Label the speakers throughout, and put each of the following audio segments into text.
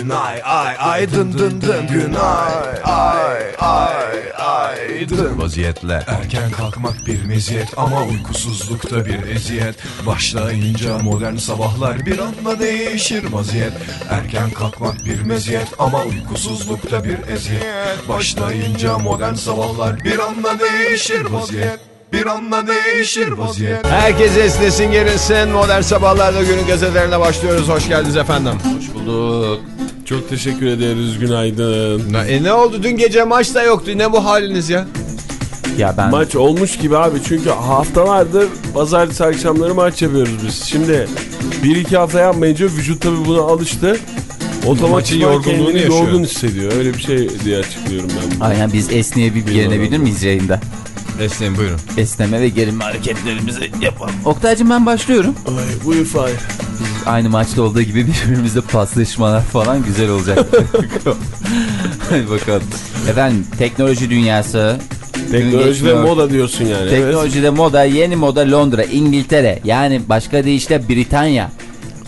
Speaker 1: Günay ay ay dın dın dın. Günay ay ay ay dın. Vaziyetle.
Speaker 2: Erken kalkmak bir meziyet ama uykusuzlukta bir eziyet Başlayınca modern sabahlar bir anda değişir vaziyet Erken kalkmak bir meziyet ama uykusuzlukta bir eziyet Başlayınca modern sabahlar bir anda değişir vaziyet bir anda değişir vaziyet
Speaker 1: Herkes esnesin gerilsin. Modern sabahlarda günün gazetelerine başlıyoruz. Hoş geldiniz efendim.
Speaker 3: Hoş bulduk. Çok teşekkür ederiz. Günaydın.
Speaker 1: E ne oldu? Dün gece maç da yoktu. Ne bu haliniz ya?
Speaker 4: Ya ben
Speaker 3: Maç olmuş gibi abi çünkü haftalardır pazartesi akşamları maç yapıyoruz biz. Şimdi bir iki hafta yapmayınca vücut tabi buna alıştı. Otomatik
Speaker 1: Maçın yorgunluğunu yaşıyor.
Speaker 3: yorgun hissediyor. Öyle bir şey diye açıklıyorum ben. bunu.
Speaker 4: aynen biz esneyebilip gerinebilir miyiz yayında?
Speaker 1: Esneyin buyurun.
Speaker 4: Esneme ve gerilme hareketlerimizi yapalım. Oktay'cım ben başlıyorum.
Speaker 3: Ay buyur Fahir.
Speaker 4: Aynı maçta olduğu gibi birbirimizle paslaşmalar falan güzel olacak. Hadi bakalım. Efendim teknoloji dünyası. geçmiyor.
Speaker 3: moda diyorsun yani. evet.
Speaker 4: Teknolojide moda, yeni moda Londra, İngiltere. Yani başka deyişle Britanya.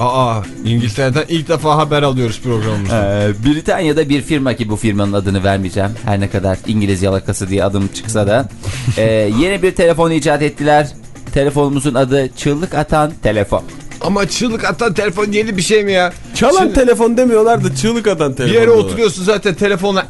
Speaker 1: Aa İngiltere'den ilk defa haber alıyoruz programımızda.
Speaker 4: Ee, Britanya'da bir firma ki bu firmanın adını vermeyeceğim. Her ne kadar İngiliz yalakası diye adım çıksa da. Ee, yeni bir telefon icat ettiler. Telefonumuzun adı çığlık atan telefon.
Speaker 1: Ama çığlık atan telefon yeni bir şey mi ya?
Speaker 3: Çalan
Speaker 1: Şimdi
Speaker 3: telefon demiyorlar da çığlık atan
Speaker 1: bir
Speaker 3: telefon.
Speaker 1: yere
Speaker 3: diyorlar.
Speaker 1: oturuyorsun zaten telefonla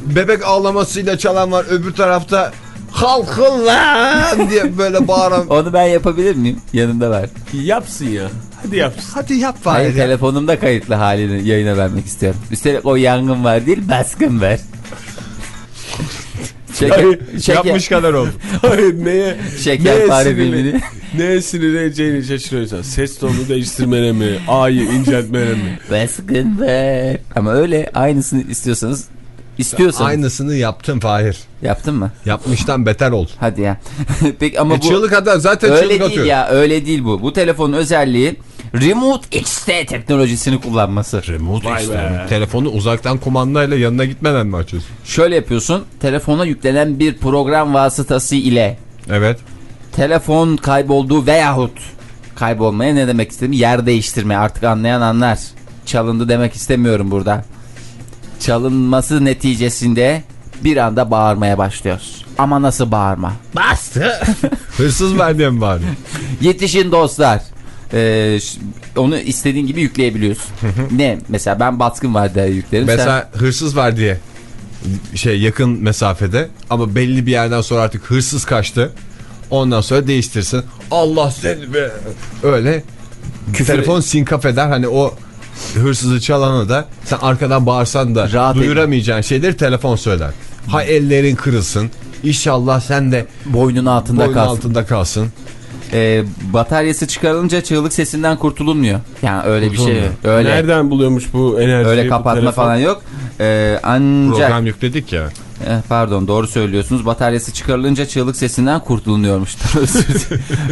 Speaker 1: bebek ağlamasıyla çalan var öbür tarafta halkın lan diye böyle bağıran.
Speaker 4: Onu ben yapabilir miyim? Yanında ver.
Speaker 3: Yapsın ya. Hadi yapsın.
Speaker 1: Hadi yap
Speaker 4: Hayır
Speaker 1: bari. ya.
Speaker 4: telefonumda kayıtlı halini yayına vermek istiyorum. Üstelik o yangın var değil baskın ver. Şeker, şeker,
Speaker 1: Yapmış kadar oldu.
Speaker 3: Hayır neye?
Speaker 4: şekerpare filmini.
Speaker 3: Neye sinirleneceğini şaşırıyorsan. Ses tonunu değiştirmene mi? A'yı inceltmene mi?
Speaker 4: Baskın ver. Ama öyle aynısını istiyorsanız istiyorsanız.
Speaker 1: Aynısını yaptım Fahir.
Speaker 4: Yaptın mı?
Speaker 1: Yapmıştan beter ol.
Speaker 4: Hadi ya. Peki ama
Speaker 1: E,
Speaker 4: bu
Speaker 1: çığlık atan zaten
Speaker 4: öyle
Speaker 1: çığlık
Speaker 4: değil
Speaker 1: atıyor.
Speaker 4: ya öyle değil bu. Bu telefonun özelliği Remote XT teknolojisini kullanması.
Speaker 1: Remote
Speaker 3: Vay be.
Speaker 1: Telefonu uzaktan kumandayla yanına gitmeden mi açıyorsun?
Speaker 4: Şöyle yapıyorsun. Telefona yüklenen bir program vasıtası ile
Speaker 1: Evet.
Speaker 4: telefon kaybolduğu veyahut kaybolmaya ne demek istediğimi yer değiştirme artık anlayan anlar. Çalındı demek istemiyorum burada. Çalınması neticesinde bir anda bağırmaya başlıyoruz. Ama nasıl bağırma? Bastı.
Speaker 1: Hırsız var diye mi bari?
Speaker 4: Yetişin dostlar. Ş- onu istediğin gibi yükleyebiliyorsun. ne? Mesela ben baskın var diye yüklerim. Sen-
Speaker 1: Mesela hırsız var diye şey yakın mesafede ama belli bir yerden sonra artık hırsız kaçtı. Ondan sonra değiştirsin. Allah seni be. Öyle telefon sinkaf eder hani o hırsızı çalana da sen arkadan bağırsan da
Speaker 4: Rahat
Speaker 1: duyuramayacağın şeyleri telefon söyler. Ha ellerin kırılsın. İnşallah sen de
Speaker 4: boynun altında
Speaker 1: boyun
Speaker 4: kalsın.
Speaker 1: altında kalsın.
Speaker 4: Ee, bataryası çıkarılınca çığlık sesinden kurtulunmuyor. Yani öyle bir şey. Öyle.
Speaker 3: Nereden buluyormuş bu enerjiyi?
Speaker 4: Öyle kapatma falan yok. Ee, ancak
Speaker 1: Program yükledik ya.
Speaker 4: Eh, pardon doğru söylüyorsunuz. Bataryası çıkarılınca çığlık sesinden kurtulunuyormuş. özür,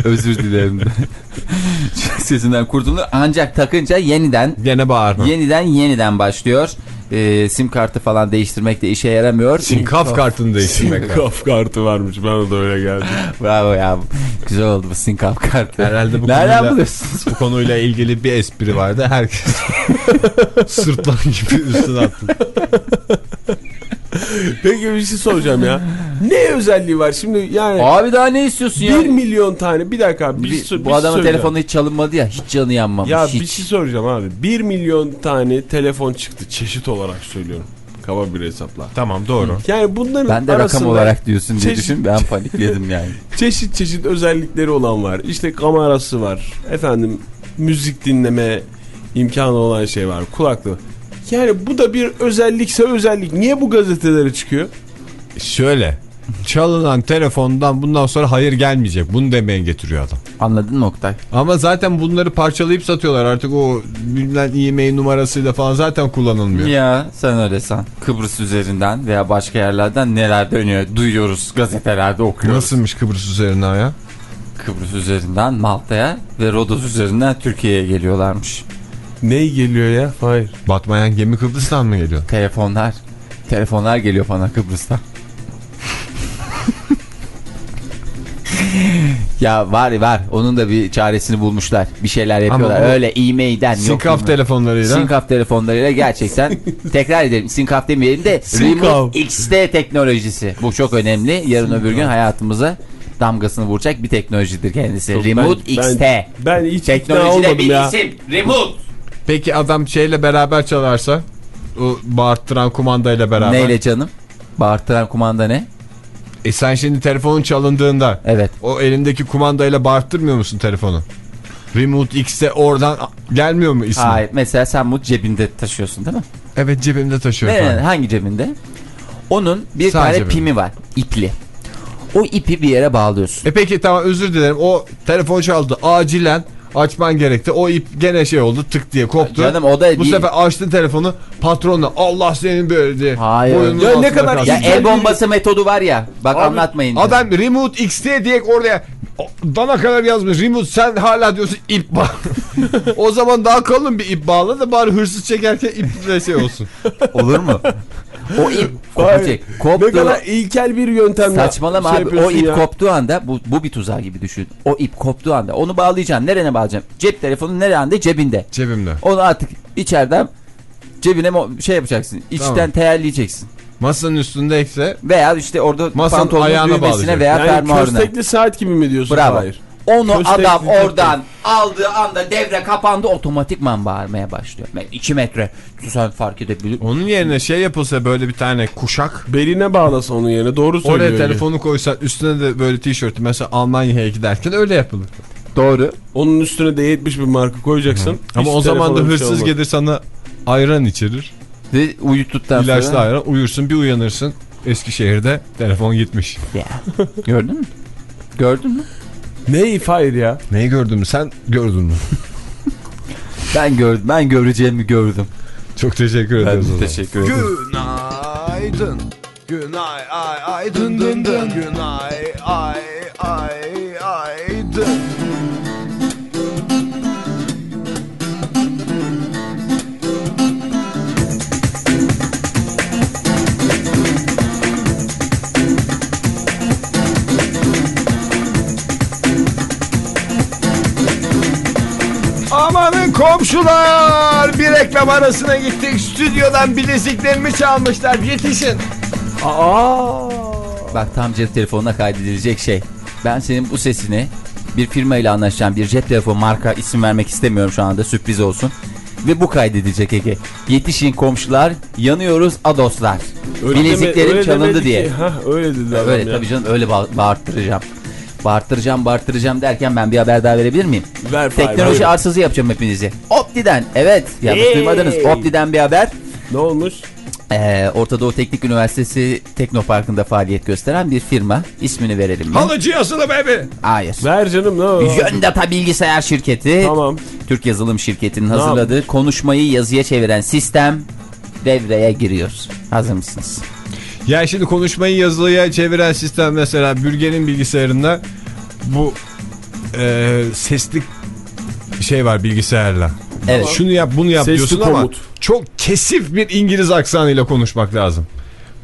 Speaker 4: özür dilerim. çığlık sesinden kurtulunuyor. Ancak takınca yeniden
Speaker 1: Gene bağırma.
Speaker 4: yeniden yeniden başlıyor. Ee, sim kartı falan değiştirmek de işe yaramıyor.
Speaker 1: Sinkaf kartını değiştirmek lazım.
Speaker 3: Kaf kartı varmış bana da öyle geldi.
Speaker 4: Bravo ya. Güzel oldu bu sinkaf kartı.
Speaker 1: Herhalde bu
Speaker 4: Nereden
Speaker 1: konuyla-
Speaker 4: buluyorsunuz?
Speaker 1: Bu konuyla ilgili bir espri vardı. Herkes sırtlan gibi üstüne attı.
Speaker 3: Peki bir şey soracağım ya. Ne özelliği var şimdi yani
Speaker 4: Abi daha ne istiyorsun ya?
Speaker 3: 1 milyon tane bir dakika abi, bir,
Speaker 4: Bir-
Speaker 3: bir
Speaker 4: bu adamın telefonu hiç çalınmadı ya. Hiç canı yanmamış.
Speaker 3: Ya
Speaker 4: hiç.
Speaker 3: bir şey soracağım abi. 1 milyon tane telefon çıktı çeşit olarak söylüyorum. Kaba bir hesapla.
Speaker 1: Tamam doğru.
Speaker 3: Yani bunların
Speaker 4: Ben de rakam olarak diyorsun diye
Speaker 3: çeşit-
Speaker 4: düşün. Ben panikledim yani.
Speaker 3: çeşit çeşit özellikleri olan var. İşte kamerası var. Efendim müzik dinleme imkanı olan şey var. Kulaklığı. Yani bu da bir özellikse özellik. Niye bu gazetelere çıkıyor?
Speaker 1: Şöyle. Çalınan telefondan bundan sonra hayır gelmeyecek. Bunu demeye getiriyor adam.
Speaker 4: Anladın mı Oktay?
Speaker 1: Ama zaten bunları parçalayıp satıyorlar. Artık o bilmem e-mail numarasıyla falan zaten kullanılmıyor.
Speaker 4: Ya sen öyle san. Kıbrıs üzerinden veya başka yerlerden neler dönüyor duyuyoruz gazetelerde okuyoruz.
Speaker 1: Nasılmış Kıbrıs üzerinden ya?
Speaker 4: Kıbrıs üzerinden Malta'ya ve Rodos üzerinden Türkiye'ye geliyorlarmış.
Speaker 3: Ne geliyor ya? Hayır.
Speaker 1: Batmayan gemi Kıbrıs'tan mı geliyor?
Speaker 4: Telefonlar. Telefonlar geliyor bana Kıbrıs'tan. ya var var. Onun da bir çaresini bulmuşlar. Bir şeyler yapıyorlar.
Speaker 1: O...
Speaker 4: Öyle e-mail'den.
Speaker 1: Sinkaf telefonlarıyla.
Speaker 4: Sinkaf telefonlarıyla gerçekten tekrar edelim. Sinkaf demeyelim de Remote XT teknolojisi. Bu çok önemli. Yarın Sinkaf. öbür gün hayatımıza damgasını vuracak bir teknolojidir kendisi.
Speaker 3: Çok
Speaker 4: Remote
Speaker 3: ben,
Speaker 4: XT.
Speaker 3: Ben, ben hiç
Speaker 4: teknolojide bir
Speaker 3: ya.
Speaker 4: isim. Remote.
Speaker 1: Peki adam şeyle beraber çalarsa? O bağırttıran kumandayla beraber.
Speaker 4: Neyle canım? Bağırtıran kumanda ne?
Speaker 1: E sen şimdi telefonun çalındığında
Speaker 4: Evet.
Speaker 1: o elindeki kumandayla bağırttırmıyor musun telefonu? Remote X'te oradan gelmiyor mu ismi?
Speaker 4: Hayır. Mesela sen bu cebinde taşıyorsun değil mi?
Speaker 1: Evet cebimde taşıyorum.
Speaker 4: Ne,
Speaker 1: falan.
Speaker 4: hangi cebinde? Onun bir
Speaker 1: Sağ
Speaker 4: tane
Speaker 1: cebimde.
Speaker 4: pimi var. ipli. O ipi bir yere bağlıyorsun.
Speaker 1: E peki tamam özür dilerim. O telefon çaldı. Acilen açman gerekti. O ip gene şey oldu tık diye koptu.
Speaker 4: Canım o da
Speaker 1: Bu
Speaker 4: bir-
Speaker 1: sefer açtın telefonu patronla Allah senin böyle diye.
Speaker 4: Hayır.
Speaker 3: Ya ne kadar.
Speaker 4: Ya el bombası metodu var ya. Bak
Speaker 1: Abi,
Speaker 4: anlatmayın.
Speaker 1: Adam Remote XT diye oraya dana kadar yazmış. Remote sen hala diyorsun ip bağ. o zaman daha kalın bir ip bağla da bari hırsız çekerken iple şey olsun.
Speaker 4: Olur mu? O ip kopacak. Koptu.
Speaker 3: Ne kadar ilkel bir yöntemle
Speaker 4: Saçmalama
Speaker 3: şey
Speaker 4: abi o ip
Speaker 3: ya.
Speaker 4: koptuğu anda bu, bu bir tuzağı gibi düşün. O ip koptuğu anda onu bağlayacaksın. Nerene bağlayacaksın? Cep telefonu nerede? Cebinde.
Speaker 1: Cebimde.
Speaker 4: Onu artık içeriden cebine şey yapacaksın. İçten
Speaker 1: Tamam.
Speaker 4: teyelleyeceksin.
Speaker 1: Masanın üstündeyse
Speaker 4: Veya işte orada
Speaker 1: Masanın
Speaker 4: pantolonun
Speaker 1: ayağına
Speaker 4: düğmesine
Speaker 1: bağlayacak.
Speaker 4: veya
Speaker 3: Yani
Speaker 4: fermuarına.
Speaker 3: köstekli saat gibi mi diyorsun?
Speaker 4: Bravo.
Speaker 3: Hayır.
Speaker 4: Onu
Speaker 3: Köstekli
Speaker 4: adam
Speaker 3: köstek.
Speaker 4: oradan aldığı anda devre kapandı otomatikman bağırmaya başlıyor. 2 metre sen fark edebilir.
Speaker 1: onun yerine şey yapılsa böyle bir tane kuşak
Speaker 3: Beline bağlasa onun yerine. Doğru söylüyor.
Speaker 1: Oraya telefonu koysan üstüne de böyle tişörtü mesela Almanya'ya giderken öyle yapılır.
Speaker 4: Doğru.
Speaker 3: Onun üstüne de 70 bir marka koyacaksın.
Speaker 1: Ama
Speaker 3: Hiç
Speaker 1: o zaman da
Speaker 3: şey
Speaker 1: hırsız
Speaker 3: olmaz.
Speaker 1: gelir sana ayran içirir.
Speaker 4: Ve uyuttuktan
Speaker 1: İlaçlı
Speaker 4: sonra.
Speaker 1: ayran uyursun bir uyanırsın. Eskişehir'de telefon gitmiş.
Speaker 4: Ya. Gördün mü? Gördün mü?
Speaker 3: Ne hayır ya.
Speaker 1: Neyi gördün mü? Sen gördün mü?
Speaker 4: Ben gördüm. Ben göreceğimi gördüm.
Speaker 1: Çok teşekkür ederiz o zaman.
Speaker 4: teşekkür ederim.
Speaker 1: Günaydın. Günay ay ay dın dın dın. Günay ay ay ay dın. Amanın komşular bir reklam arasına gittik stüdyodan bileziklerimi çalmışlar yetişin.
Speaker 3: Aa.
Speaker 4: Bak tam cep telefonuna kaydedilecek şey. Ben senin bu sesini bir firma ile anlaşacağım bir cep telefon marka isim vermek istemiyorum şu anda sürpriz olsun. Ve bu kaydedilecek Ege. Yetişin komşular yanıyoruz adoslar.
Speaker 3: Öyle deme-
Speaker 4: Bileziklerim
Speaker 3: öyle
Speaker 4: çalındı diye.
Speaker 3: ki. Hah, öyle dedi adam
Speaker 4: Öyle
Speaker 3: ya.
Speaker 4: tabii canım öyle ba- bağırttıracağım. Bağırttıracağım bağırttıracağım derken ben bir haber daha verebilir miyim?
Speaker 3: Ver
Speaker 4: Teknoloji
Speaker 3: buyurun.
Speaker 4: arsızı yapacağım hepinizi. Opti'den evet yanlış
Speaker 3: Hey!
Speaker 4: duymadınız. Opti'den bir haber.
Speaker 3: Ne olmuş?
Speaker 4: Ee, Orta Doğu Teknik Üniversitesi Teknoparkı'nda faaliyet gösteren bir firma. İsmini verelim mi?
Speaker 1: Halıcı yazılı baby.
Speaker 4: Hayır.
Speaker 3: Ver canım ne o?
Speaker 4: Yöndata Bilgisayar Şirketi.
Speaker 3: Tamam.
Speaker 4: Türk Yazılım Şirketi'nin hazırladığı konuşmayı yazıya çeviren sistem devreye giriyor. Hazır mısınız?
Speaker 1: Ya şimdi konuşmayı yazılıya çeviren sistem mesela Bürge'nin bilgisayarında bu e, sesli şey var bilgisayarla.
Speaker 4: Evet.
Speaker 1: Şunu yap bunu yap
Speaker 3: Sesli
Speaker 1: diyorsun ama
Speaker 3: komut.
Speaker 1: çok kesif bir İngiliz aksanıyla konuşmak lazım.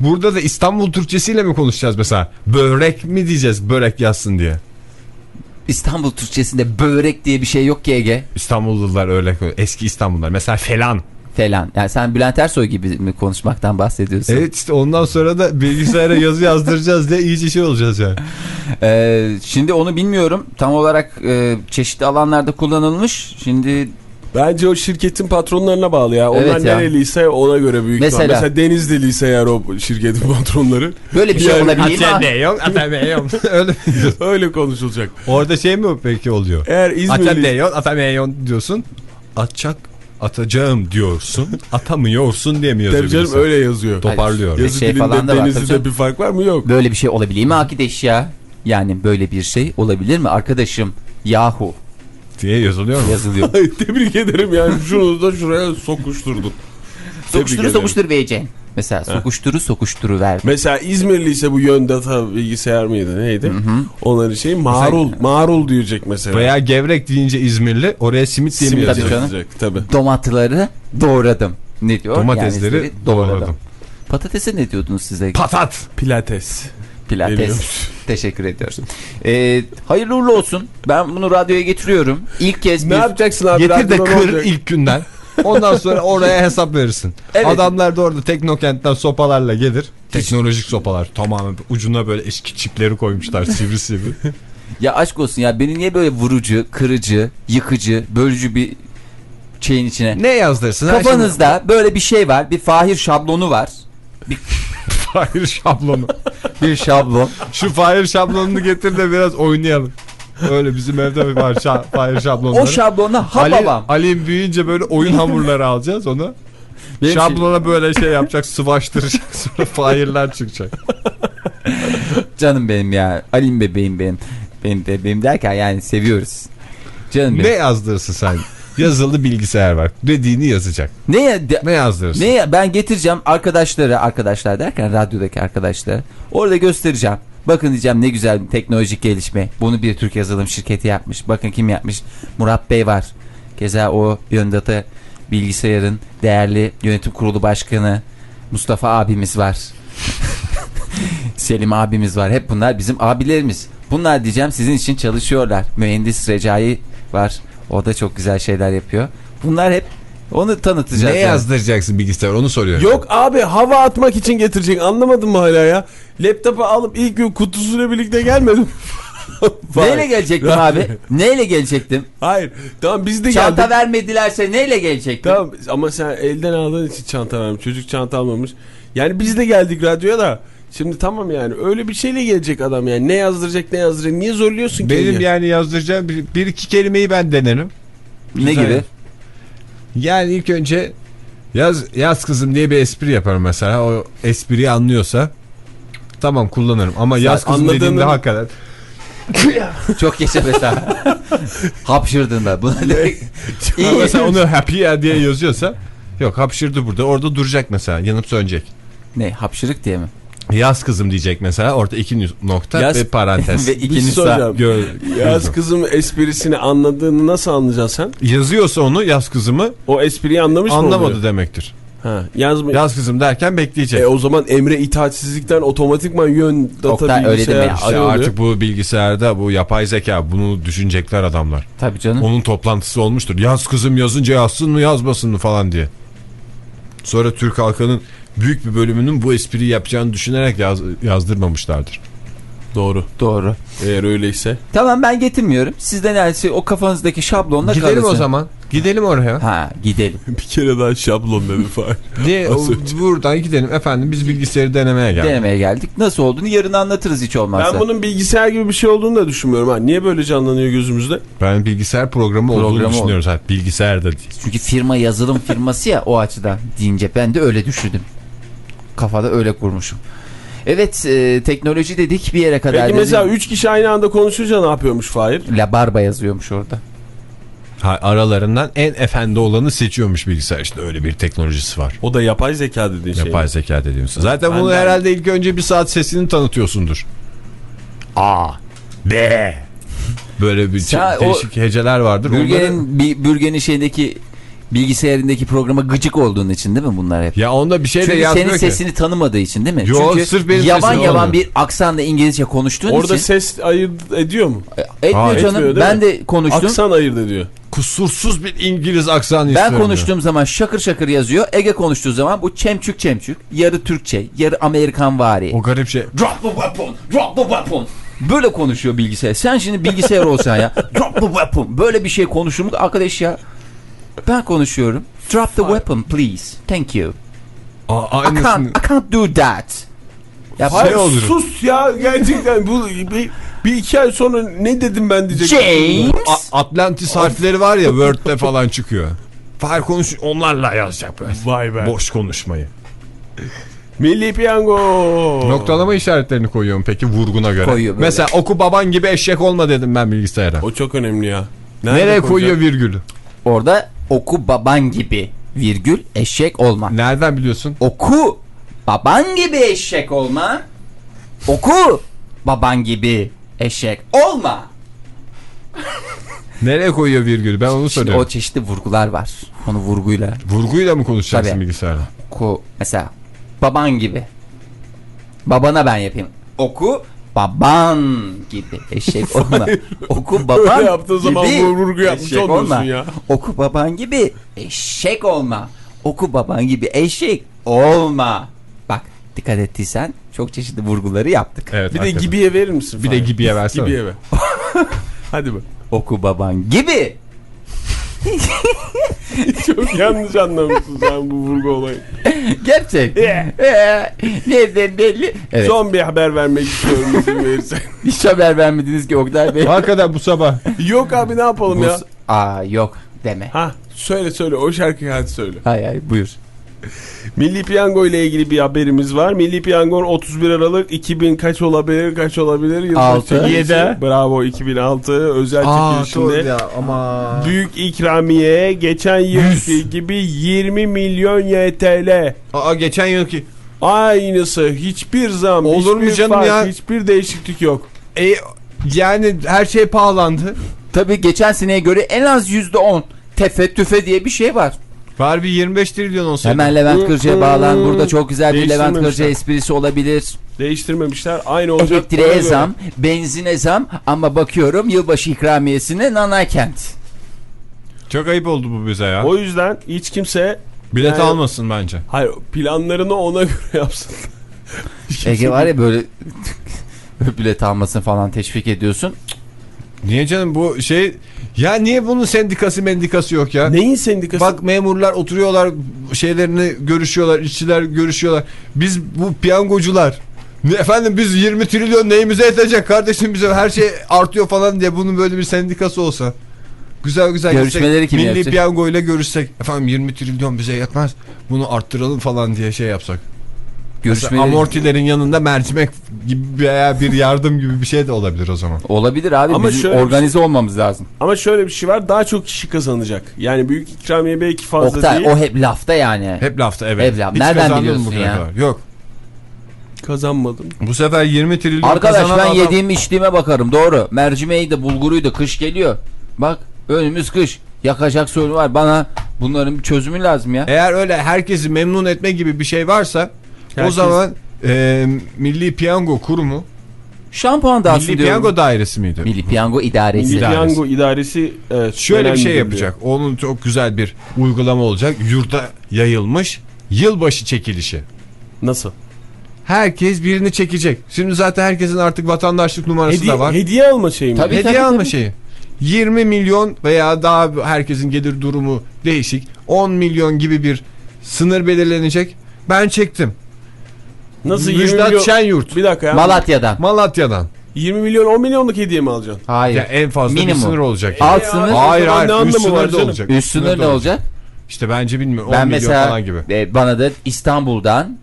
Speaker 1: Burada da İstanbul Türkçesiyle mi konuşacağız mesela? Börek mi diyeceğiz börek yazsın diye.
Speaker 4: İstanbul Türkçesinde börek diye bir şey yok ki Ege.
Speaker 1: İstanbullular öyle eski İstanbullular mesela falan.
Speaker 4: Falan. Yani sen Bülent Ersoy gibi mi konuşmaktan bahsediyorsun?
Speaker 1: Evet işte ondan sonra da bilgisayara yazı yazdıracağız diye iyice şey olacağız yani.
Speaker 4: Ee, şimdi onu bilmiyorum. Tam olarak e, çeşitli alanlarda kullanılmış. Şimdi
Speaker 3: Bence o şirketin patronlarına bağlı ya. Onlar
Speaker 4: Evet ya.
Speaker 3: nereliyse ona göre büyük
Speaker 4: Mesela-
Speaker 3: Mesela, Mesela Denizliliyse eğer o şirketin patronları
Speaker 4: böyle bir şey
Speaker 3: Yani
Speaker 4: olabilir mi?
Speaker 1: Atabeyom, Atabeyom. öyle
Speaker 3: öyle konuşulacak.
Speaker 1: Orada şey mi peki oluyor?
Speaker 3: Eğer İzmirli
Speaker 1: Atameyon, Atameyon diyorsun. Atacak, atacağım diyorsun. Atamıyorsun diye mi yazıyor?
Speaker 3: Tabii canım öyle yazıyor.
Speaker 1: Toparlıyor.
Speaker 3: Yazı
Speaker 4: Şey
Speaker 3: dilinde
Speaker 4: falan da var,
Speaker 3: Denizli'de
Speaker 4: canım.
Speaker 3: bir fark var mı? Yok.
Speaker 4: Böyle bir şey olabilir mi Akideş ya? Yani böyle bir şey olabilir mi arkadaşım? Yahu
Speaker 1: diye yazılıyor mu?
Speaker 4: yazılıyor.
Speaker 3: Tebrik ederim yani şunu da şuraya sokuşturdun.
Speaker 4: Sokuşturu
Speaker 3: ederim.
Speaker 4: sokuştur vereceksin. Mesela sokuşturu sokuşturu ver.
Speaker 3: Mesela İzmirli ise bu yön data bilgisayar mıydı neydi? Onların şeyi marul. Marul diyecek mesela.
Speaker 1: Veya gevrek deyince İzmirli oraya simit diye mi
Speaker 3: Simit yazacak, Tabii.
Speaker 4: Domatları doğradım. Ne diyor?
Speaker 1: Domatesleri
Speaker 4: Yani
Speaker 1: doğradım.
Speaker 4: Patatese ne diyordunuz size?
Speaker 1: Patat.
Speaker 3: Pilates.
Speaker 4: Pilates. Teşekkür ediyoruz. Ee, hayırlı uğurlu olsun. Ben bunu radyoya getiriyorum. İlk kez
Speaker 3: Ne
Speaker 4: bir...
Speaker 3: yapacaksın abi?
Speaker 1: Getir de
Speaker 3: ne
Speaker 1: kır
Speaker 3: olacak?
Speaker 1: ilk günden. Ondan sonra oraya hesap verirsin.
Speaker 4: Evet.
Speaker 1: Adamlar da orada Teknokent'ten sopalarla gelir. Teknolojik sopalar tamamen ucuna böyle eski çipleri koymuşlar sivri sivri.
Speaker 4: Ya aşk olsun ya beni niye böyle vurucu, kırıcı, yıkıcı, bölücü bir şeyin içine...
Speaker 1: ne yazdırsın?
Speaker 4: Kafanızda böyle bir şey var. Bir Fahir şablonu var.
Speaker 1: şey- Fahir şablonu.
Speaker 4: Bir şablon.
Speaker 1: Şu Fahir şablonunu getir de biraz oynayalım. Öyle bizim evde var şa Fahir şablonları.
Speaker 4: o şablona ha
Speaker 1: Ali,
Speaker 4: babam.
Speaker 1: Ali'nin büyüyünce böyle oyun hamurları alacağız onu.
Speaker 4: Benim
Speaker 1: Şablona böyle şey yapacak sıvaştıracak sonra Fahirler çıkacak.
Speaker 4: Canım benim ya. Alim bebeğim benim. Benim bebeğim derken yani seviyoruz. Canım
Speaker 1: Ne
Speaker 4: benim.
Speaker 1: yazdırırsın sen? Yazılı bilgisayar var. Dediğini yazacak.
Speaker 4: Ne ya? de-
Speaker 1: Ne yazdırırsın?
Speaker 4: Ne ya? Ben getireceğim arkadaşları, arkadaşlar derken radyodaki arkadaşları. Orada göstereceğim. Bakın diyeceğim ne güzel teknolojik gelişme. Bunu bir Türk yazılım şirketi yapmış. Bakın kim yapmış? Murat Bey var. Keza o Yöndata bilgisayarın değerli yönetim kurulu başkanı Mustafa abimiz var. Selim abimiz var. Hep bunlar bizim abilerimiz. Bunlar diyeceğim sizin için çalışıyorlar. Mühendis Recai var. O da çok güzel şeyler yapıyor. Bunlar hep onu tanıtacağız.
Speaker 1: Ne
Speaker 4: yani.
Speaker 1: yazdıracaksın bilgisayar onu soruyorum.
Speaker 3: Yok abi hava atmak için getirecek anlamadın mı hala ya? Laptopu alıp ilk gün kutusuyla birlikte gelmedim.
Speaker 4: Neyle gelecektim abi? Neyle gelecektim?
Speaker 3: Hayır tamam biz de
Speaker 4: Çanta
Speaker 3: geldik.
Speaker 4: vermedilerse neyle gelecektim?
Speaker 3: Tamam ama sen elden aldığın için çanta vermiş. Çocuk çanta almamış. Yani biz de geldik radyoya da. Şimdi tamam yani öyle bir şeyle gelecek adam yani. Ne yazdıracak ne yazdıracak. Niye zorluyorsun ki?
Speaker 1: Benim yani yazdıracağım bir, bir iki kelimeyi ben denerim.
Speaker 4: ne
Speaker 1: Güzel.
Speaker 4: gibi?
Speaker 1: Yani ilk önce yaz yaz kızım diye bir espri yaparım mesela. O espriyi anlıyorsa tamam kullanırım. Ama yaz kızım
Speaker 3: anladığını-
Speaker 1: dediğimde hakikaten
Speaker 4: Çok geçe mesela. Hapşırdın da. Buna direkt...
Speaker 1: Mesela onu happy ya diye yazıyorsa yok hapşırdı burada orada duracak mesela yanıp sönecek.
Speaker 4: Ne hapşırık diye mi?
Speaker 1: Yaz kızım diyecek mesela orada iki nokta
Speaker 3: Yaz-
Speaker 1: ve parantez.
Speaker 4: Ve
Speaker 3: Bir
Speaker 4: ikinci sağ.
Speaker 3: soracağım.
Speaker 1: Gör,
Speaker 3: Yaz kızım esprisini anladığını nasıl anlayacaksın sen?
Speaker 1: Yazıyorsa onu yaz kızımı
Speaker 3: O espriyi anlamış mı
Speaker 1: anlamadı demektir.
Speaker 3: Ha, yazmıyor.
Speaker 1: Yaz kızım derken bekleyecek.
Speaker 3: E o zaman emre itaatsizlikten otomatikman yön data
Speaker 4: Oktay, öyle
Speaker 3: bilgisayar
Speaker 4: ya.
Speaker 3: şey
Speaker 1: İşte
Speaker 3: oluyor.
Speaker 1: artık bu bilgisayarda bu yapay zeka bunu düşünecekler adamlar.
Speaker 4: Tabii canım.
Speaker 1: Onun toplantısı olmuştur. Yaz kızım yazınca yazsın mı yazmasın mı falan diye. Sonra Türk halkının büyük bir bölümünün bu espriyi yapacağını düşünerek yaz, yazdırmamışlardır.
Speaker 3: Doğru.
Speaker 4: Doğru.
Speaker 3: Eğer öyleyse.
Speaker 4: Tamam ben getirmiyorum. Sizden neredeyse o kafanızdaki şablonla
Speaker 1: Gidelim
Speaker 4: kalırsın.
Speaker 1: o zaman. Gidelim oraya.
Speaker 4: Ha gidelim.
Speaker 3: bir kere daha şablon dedi Az önce.
Speaker 1: buradan gidelim efendim biz bilgisayarı denemeye geldik.
Speaker 4: Denemeye geldik. Nasıl olduğunu yarın anlatırız hiç olmazsa.
Speaker 3: Ben bunun bilgisayar gibi bir şey olduğunu da düşünmüyorum. Ha. Niye böyle canlanıyor gözümüzde?
Speaker 1: Ben bilgisayar programı, olduğunu
Speaker 4: Programı
Speaker 1: düşünüyorum zaten. Bilgisayar da değil.
Speaker 4: Çünkü firma yazılım firması ya o açıdan deyince ben de öyle düşündüm. Kafada öyle kurmuşum. Evet e, teknoloji dedik bir yere kadar.
Speaker 3: Peki
Speaker 4: dedik.
Speaker 3: mesela 3 kişi aynı anda konuşunca ne yapıyormuş Fahir?
Speaker 4: La Barba yazıyormuş orada.
Speaker 1: Ha, aralarından en efendi olanı seçiyormuş bilgisayar. İşte öyle bir teknolojisi var.
Speaker 3: O da yapay zeka dediğin şey.
Speaker 1: Yapay zeka dediğimiz. Zaten
Speaker 3: Ben
Speaker 1: bunu
Speaker 3: de-
Speaker 1: herhalde ilk önce bir saat sesini tanıtıyorsundur. A, B. Böyle bir
Speaker 4: Sen
Speaker 1: çe-
Speaker 4: o
Speaker 1: değişik heceler vardır. Onları-
Speaker 4: Bürgenin, bir, bürgenin şeydeki bilgisayarındaki programa gıcık olduğun için değil mi bunlar hep?
Speaker 1: Ya onda bir şey de
Speaker 4: Çünkü
Speaker 1: yazmıyor
Speaker 4: senin
Speaker 1: ki.
Speaker 4: sesini tanımadığı için değil mi?
Speaker 1: Yo,
Speaker 4: Çünkü
Speaker 1: sırf benim sesimi
Speaker 4: yavan
Speaker 1: tanıyor.
Speaker 4: bir aksanla İngilizce konuştuğun
Speaker 3: Orada
Speaker 4: için
Speaker 3: ses ayırt ediyor mu?
Speaker 4: etmiyor
Speaker 1: Hayır,
Speaker 4: canım.
Speaker 3: etmiyor,
Speaker 4: ben
Speaker 3: mi?
Speaker 4: de konuştum.
Speaker 3: Aksan ayırt ediyor.
Speaker 1: Kusursuz bir İngiliz aksanı
Speaker 4: Ben konuştuğum zaman şakır şakır yazıyor. Ege konuştuğu zaman bu çemçük çemçük. Yarı Türkçe, yarı Amerikan vari.
Speaker 1: diyor. O garip şey.
Speaker 4: Drop the weapon, drop the weapon. Böyle konuşuyor bilgisayar. Sen şimdi bilgisayar olsan ya. Drop the weapon. Böyle bir şey konuşur mu arkadaş ya? Ben konuşuyorum. Drop the weapon please. Thank you.
Speaker 1: Aa,
Speaker 4: I can't. I can't do that. Ya
Speaker 1: Hayır, olurum.
Speaker 3: sus ya gerçekten bu bir, bir iki ay sonra ne dedim ben diyecek.
Speaker 4: James.
Speaker 1: A- Atlantis harfleri var ya Word'de falan çıkıyor. Fahir konuş onlarla yazacak böyle.
Speaker 3: Vay be.
Speaker 1: Boş konuşmayı.
Speaker 3: Milli piyango.
Speaker 1: Noktalama işaretlerini koyuyorum peki vurguna göre.
Speaker 4: Koyuyor böyle.
Speaker 1: Mesela oku baban gibi eşek olma dedim ben bilgisayara.
Speaker 3: O çok önemli ya. Nerede
Speaker 1: Nereye
Speaker 3: koyacak?
Speaker 1: koyuyor virgülü?
Speaker 4: Orada oku baban gibi virgül eşek olma.
Speaker 1: Nereden biliyorsun?
Speaker 4: Oku baban gibi eşek olma. Oku baban gibi eşek olma.
Speaker 1: Nereye koyuyor virgülü? Ben onu
Speaker 4: Şimdi
Speaker 1: soruyorum.
Speaker 4: o çeşitli vurgular var. Onu vurguyla.
Speaker 1: Vurguyla mı konuşacaksın
Speaker 4: Tabii.
Speaker 1: bilgisayarda?
Speaker 4: Oku mesela baban gibi. Babana ben yapayım. Oku baban gibi eşek olma. Oku baban
Speaker 3: Öyle yaptığı zaman
Speaker 4: gibi
Speaker 3: vurgu yapmış
Speaker 4: eşek olma.
Speaker 3: ya.
Speaker 4: Oku baban gibi eşek olma. Oku baban gibi eşek olma. Bak dikkat ettiysen çok çeşitli vurguları yaptık.
Speaker 1: Evet,
Speaker 3: Bir de
Speaker 1: hakikaten.
Speaker 3: gibiye verir misin?
Speaker 1: Bir de
Speaker 3: Fahir?
Speaker 1: gibiye versene.
Speaker 3: Gibiye ver. Hadi bak.
Speaker 4: Oku baban gibi.
Speaker 3: Çok yanlış anlamışsın sen bu vurgu olayı.
Speaker 4: Gerçek. Ee, Nereden belli? Evet.
Speaker 3: Son bir haber vermek istiyorum izin verirsen.
Speaker 4: Hiç haber vermediniz ki Oktay Bey.
Speaker 1: Hakikaten bu sabah.
Speaker 3: Yok abi ne yapalım
Speaker 4: Bu-
Speaker 3: ya?
Speaker 4: Aa yok deme.
Speaker 3: Ha söyle söyle o şarkıyı hadi söyle.
Speaker 4: Hay hay buyur.
Speaker 3: Milli Piyango ile ilgili bir haberimiz var. Milli Piyango 31 Aralık 2000 kaç olabilir kaç olabilir?
Speaker 4: Altı.
Speaker 3: çekilişi.
Speaker 1: Yedi.
Speaker 3: Bravo 2006 özel çekilişinde.
Speaker 5: ya ama.
Speaker 3: Büyük ikramiye geçen yılki gibi 20 milyon YTL.
Speaker 5: Aa geçen yılki.
Speaker 3: Aynısı hiçbir zam,
Speaker 5: Olur mu
Speaker 3: hiçbir
Speaker 5: canım
Speaker 3: fark,
Speaker 5: ya?
Speaker 3: hiçbir değişiklik yok.
Speaker 5: E, yani her şey pahalandı.
Speaker 4: Tabii geçen seneye göre en az yüzde on tefe tüfe diye bir şey var.
Speaker 5: Var bir 25 trilyon olsaydı.
Speaker 4: Hemen Levent Kırca'ya bağlan. Burada çok güzel bir Levent. Kırca esprisi olabilir.
Speaker 3: Değiştirmemişler. Aynı olacak.
Speaker 4: Elektriğe zam, benzine zam ama bakıyorum yılbaşı ikramiyesine Nanakent.
Speaker 1: Çok ayıp oldu bu bize ya.
Speaker 3: O yüzden hiç kimse
Speaker 1: Bilet
Speaker 3: Yani-
Speaker 1: almasın bence.
Speaker 3: hayır planlarını ona göre yapsın.
Speaker 4: Ege var ya böyle bilet almasını falan teşvik ediyorsun.
Speaker 1: Niye canım bu şey... Ya niye bunun sendikası mendikası yok ya?
Speaker 3: Neyin sendikası?
Speaker 1: Bak memurlar oturuyorlar şeylerini görüşüyorlar, işçiler görüşüyorlar. Biz bu piyangocular efendim biz 20 trilyon neyimize yetecek kardeşim bize her şey artıyor falan diye bunun böyle bir sendikası olsa. Güzel güzel
Speaker 4: Görüşmeleri
Speaker 1: gitsek,
Speaker 4: kim
Speaker 1: Milli
Speaker 4: yapacak?
Speaker 1: piyango ile görüşsek. Efendim 20 trilyon bize yetmez. Bunu arttıralım falan diye şey yapsak. Mesela
Speaker 4: Görüşmeleri
Speaker 1: amortilerin yanında mercimek gibi veya bir yardım gibi bir şey de olabilir o zaman.
Speaker 4: olabilir abi.
Speaker 3: Ama
Speaker 4: Bizim
Speaker 3: şöyle
Speaker 4: organize olmamız lazım.
Speaker 3: Ama şöyle bir şey var. Daha çok kişi kazanacak. Yani büyük ikramiye belki fazla
Speaker 4: Oktay
Speaker 3: değil.
Speaker 4: o hep lafta yani.
Speaker 1: Hep lafta evet.
Speaker 4: Hep laf.
Speaker 1: Hiç
Speaker 4: Nereden biliyorsun
Speaker 1: bugüne
Speaker 4: ya?
Speaker 1: kadar? Yok.
Speaker 3: Kazanmadım.
Speaker 1: Bu sefer 20 trilyon
Speaker 4: Arkadaş
Speaker 1: kazanan
Speaker 4: ben
Speaker 1: adam-
Speaker 4: yediğim içtiğime bakarım doğru. Mercimeği de bulguruyu da kış geliyor. Bak önümüz kış. Yakacak sorun var. Bana bunların bir çözümü lazım ya.
Speaker 1: Eğer öyle herkesi memnun etme gibi bir şey varsa o
Speaker 3: Herkes-
Speaker 1: zaman e, Milli Piyango Kurumu
Speaker 4: Şampuan dağıtsın
Speaker 1: Milli
Speaker 4: diyorum.
Speaker 1: Piyango Dairesi miydi?
Speaker 4: Milli Piyango İdaresi.
Speaker 3: Milli. Piyango İdaresi evet,
Speaker 1: Şöyle bir şey yapacak. Onun çok güzel bir uygulama olacak. Yurda yayılmış yılbaşı çekilişi.
Speaker 3: Nasıl?
Speaker 1: Herkes birini çekecek. Şimdi zaten herkesin artık vatandaşlık numarası
Speaker 3: Hediye,
Speaker 1: da var.
Speaker 3: hediye alma şeyi mi?
Speaker 4: Tabii.
Speaker 1: Hediye alma
Speaker 4: tabii.
Speaker 1: şeyi. 20 milyon veya daha herkesin gelir durumu değişik. 10 milyon gibi bir sınır belirlenecek. Ben çektim.
Speaker 3: Nasıl 20
Speaker 1: Müjdat
Speaker 3: milyon?
Speaker 1: Şenyurt.
Speaker 3: Bir dakika ya.
Speaker 4: Malatya'dan.
Speaker 1: Malatya'dan.
Speaker 3: 20 milyon 10 milyonluk hediye mi alacaksın?
Speaker 4: Hayır.
Speaker 1: Ya en fazla
Speaker 4: Minimum.
Speaker 1: bir sınır olacak.
Speaker 4: Alt
Speaker 3: Ya,
Speaker 4: sınır.
Speaker 1: Hayır hayır
Speaker 3: ne
Speaker 1: üst sınır da olacak.
Speaker 4: Üst sınır ne olacak?
Speaker 1: İşte bence bilmiyorum 10
Speaker 4: Ben
Speaker 1: milyon
Speaker 4: mesela
Speaker 1: falan gibi.
Speaker 4: e, bana da İstanbul'dan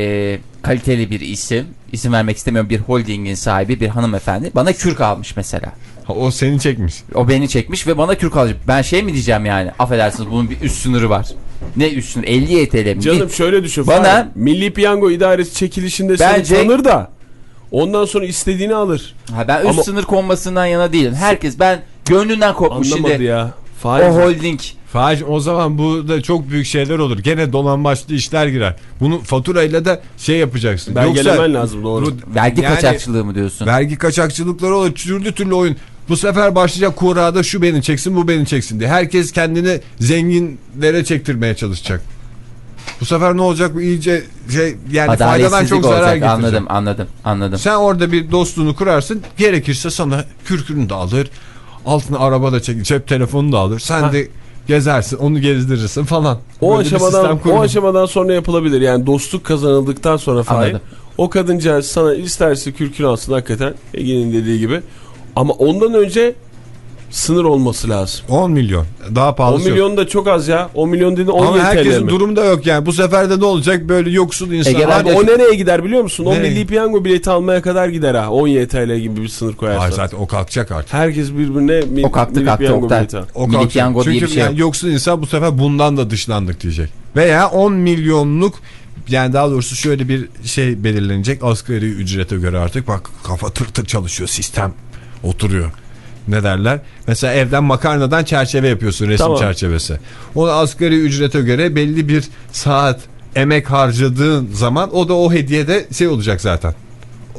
Speaker 4: e, kaliteli bir isim, isim vermek istemiyorum bir holdingin sahibi bir hanımefendi bana kürk almış mesela.
Speaker 1: Ha, o seni çekmiş.
Speaker 4: O beni çekmiş ve bana kürk alacak. Ben şey mi diyeceğim yani? Affedersiniz bunun bir üst sınırı var. Ne üst sınırı? 50 YTL mi?
Speaker 3: Canım şöyle düşün.
Speaker 4: Bana-
Speaker 3: Fahir, Milli Piyango İdaresi çekilişinde
Speaker 4: Bence-
Speaker 3: seni tanır da ondan sonra istediğini alır.
Speaker 4: Ha, ben üst
Speaker 3: Ama-
Speaker 4: sınır konmasından yana değilim. Herkes ben gönlünden kopmuş
Speaker 3: Anlamadı
Speaker 4: şimdi.
Speaker 3: ya.
Speaker 4: O
Speaker 3: Fahir.
Speaker 4: holding.
Speaker 1: Faci o zaman bu da çok büyük şeyler olur. Gene dolambaçlı işler girer. Bunu faturayla da şey yapacaksın.
Speaker 3: Belgelemen lazım doğru.
Speaker 1: bu-
Speaker 4: Vergi
Speaker 1: yani
Speaker 4: kaçakçılığı mı diyorsun?
Speaker 1: Vergi kaçakçılıkları olur. Türlü türlü oyun. Bu sefer başlayacak kurada şu beni çeksin bu beni çeksin diye. Herkes kendini zenginlere çektirmeye çalışacak. Bu sefer ne olacak bu iyice şey yani faydadan çok zarar
Speaker 4: olacak.
Speaker 1: getirecek.
Speaker 4: Anladım, anladım, anladım.
Speaker 1: Sen orada bir dostluğunu kurarsın. Gerekirse sana kürkünü de alır. Altına araba da çekir. Cep telefonu da alır. Sen
Speaker 3: Ha.
Speaker 1: de gezersin. Onu gezdirirsin falan.
Speaker 3: O
Speaker 1: Böyle
Speaker 3: aşamadan o aşamadan sonra yapılabilir. Yani dostluk kazanıldıktan sonra.
Speaker 4: Anladım.
Speaker 3: O kadıncağız sana isterse kürkünü alsın hakikaten. Ege'nin dediği gibi. Ama ondan önce sınır olması lazım.
Speaker 1: 10 milyon. Daha
Speaker 3: 10
Speaker 1: pahalısı yok.
Speaker 3: milyon da çok az ya. 10 milyon dedi 10
Speaker 1: Ama herkesin
Speaker 3: mi?
Speaker 1: durumu da yok yani. Bu sefer de ne olacak? Böyle yoksul insanlar.
Speaker 4: Ege,
Speaker 3: Abi
Speaker 4: Bence
Speaker 3: o nereye gider biliyor musun? O
Speaker 1: Nereye?
Speaker 3: milli piyango bileti almaya kadar gider ha. 10 YTL gibi bir sınır koyarsan.
Speaker 1: Ay zaten o kalkacak artık.
Speaker 3: Herkes birbirine mi,
Speaker 4: O kalktı,
Speaker 3: milli
Speaker 4: kalktı,
Speaker 3: piyango
Speaker 4: Oktay.
Speaker 3: bileti al.
Speaker 1: O
Speaker 4: Milli piyango diye
Speaker 1: Çünkü
Speaker 4: bir şey
Speaker 1: yani
Speaker 4: yok.
Speaker 1: yoksul insan bu sefer bundan da dışlandık diyecek. Veya 10 milyonluk yani daha doğrusu şöyle bir şey belirlenecek. Asgari ücrete göre artık bak kafa tır tır çalışıyor sistem oturuyor. Ne derler? Mesela evden makarnadan çerçeve yapıyorsun resim
Speaker 3: Tamam.
Speaker 1: çerçevesi. Onu asgari ücrete göre belli bir saat emek harcadığın zaman o da o hediyede şey olacak zaten.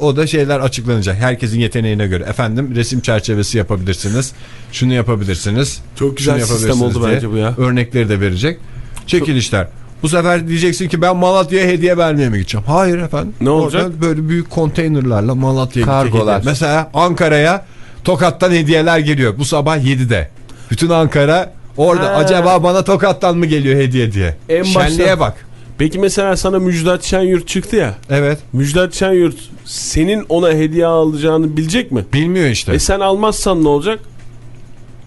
Speaker 1: O da şeyler açıklanacak. Herkesin yeteneğine göre. Efendim resim çerçevesi yapabilirsiniz. Şunu yapabilirsiniz.
Speaker 3: Çok güzel sistem oldu bence bu ya.
Speaker 1: Örnekleri de verecek. Çekilişler. Bu sefer diyeceksin ki ben Malatya'ya hediye vermeye mi gideceğim? Hayır efendim.
Speaker 3: Ne olacak?
Speaker 1: Orada böyle büyük konteynerlarla Malatya'ya
Speaker 4: Kargolar.
Speaker 1: Mesela Ankara'ya Tokat'tan hediyeler geliyor. Bu sabah 7'de. Bütün Ankara orada.
Speaker 3: Ha.
Speaker 1: Acaba bana Tokat'tan mı geliyor hediye diye.
Speaker 3: En
Speaker 1: Şenliğe
Speaker 3: başta-
Speaker 1: bak.
Speaker 3: Peki mesela sana Müjdat Şenyurt çıktı ya.
Speaker 1: Evet.
Speaker 3: Müjdat Şenyurt senin ona hediye alacağını bilecek mi?
Speaker 1: Bilmiyor işte.
Speaker 3: E sen almazsan ne olacak?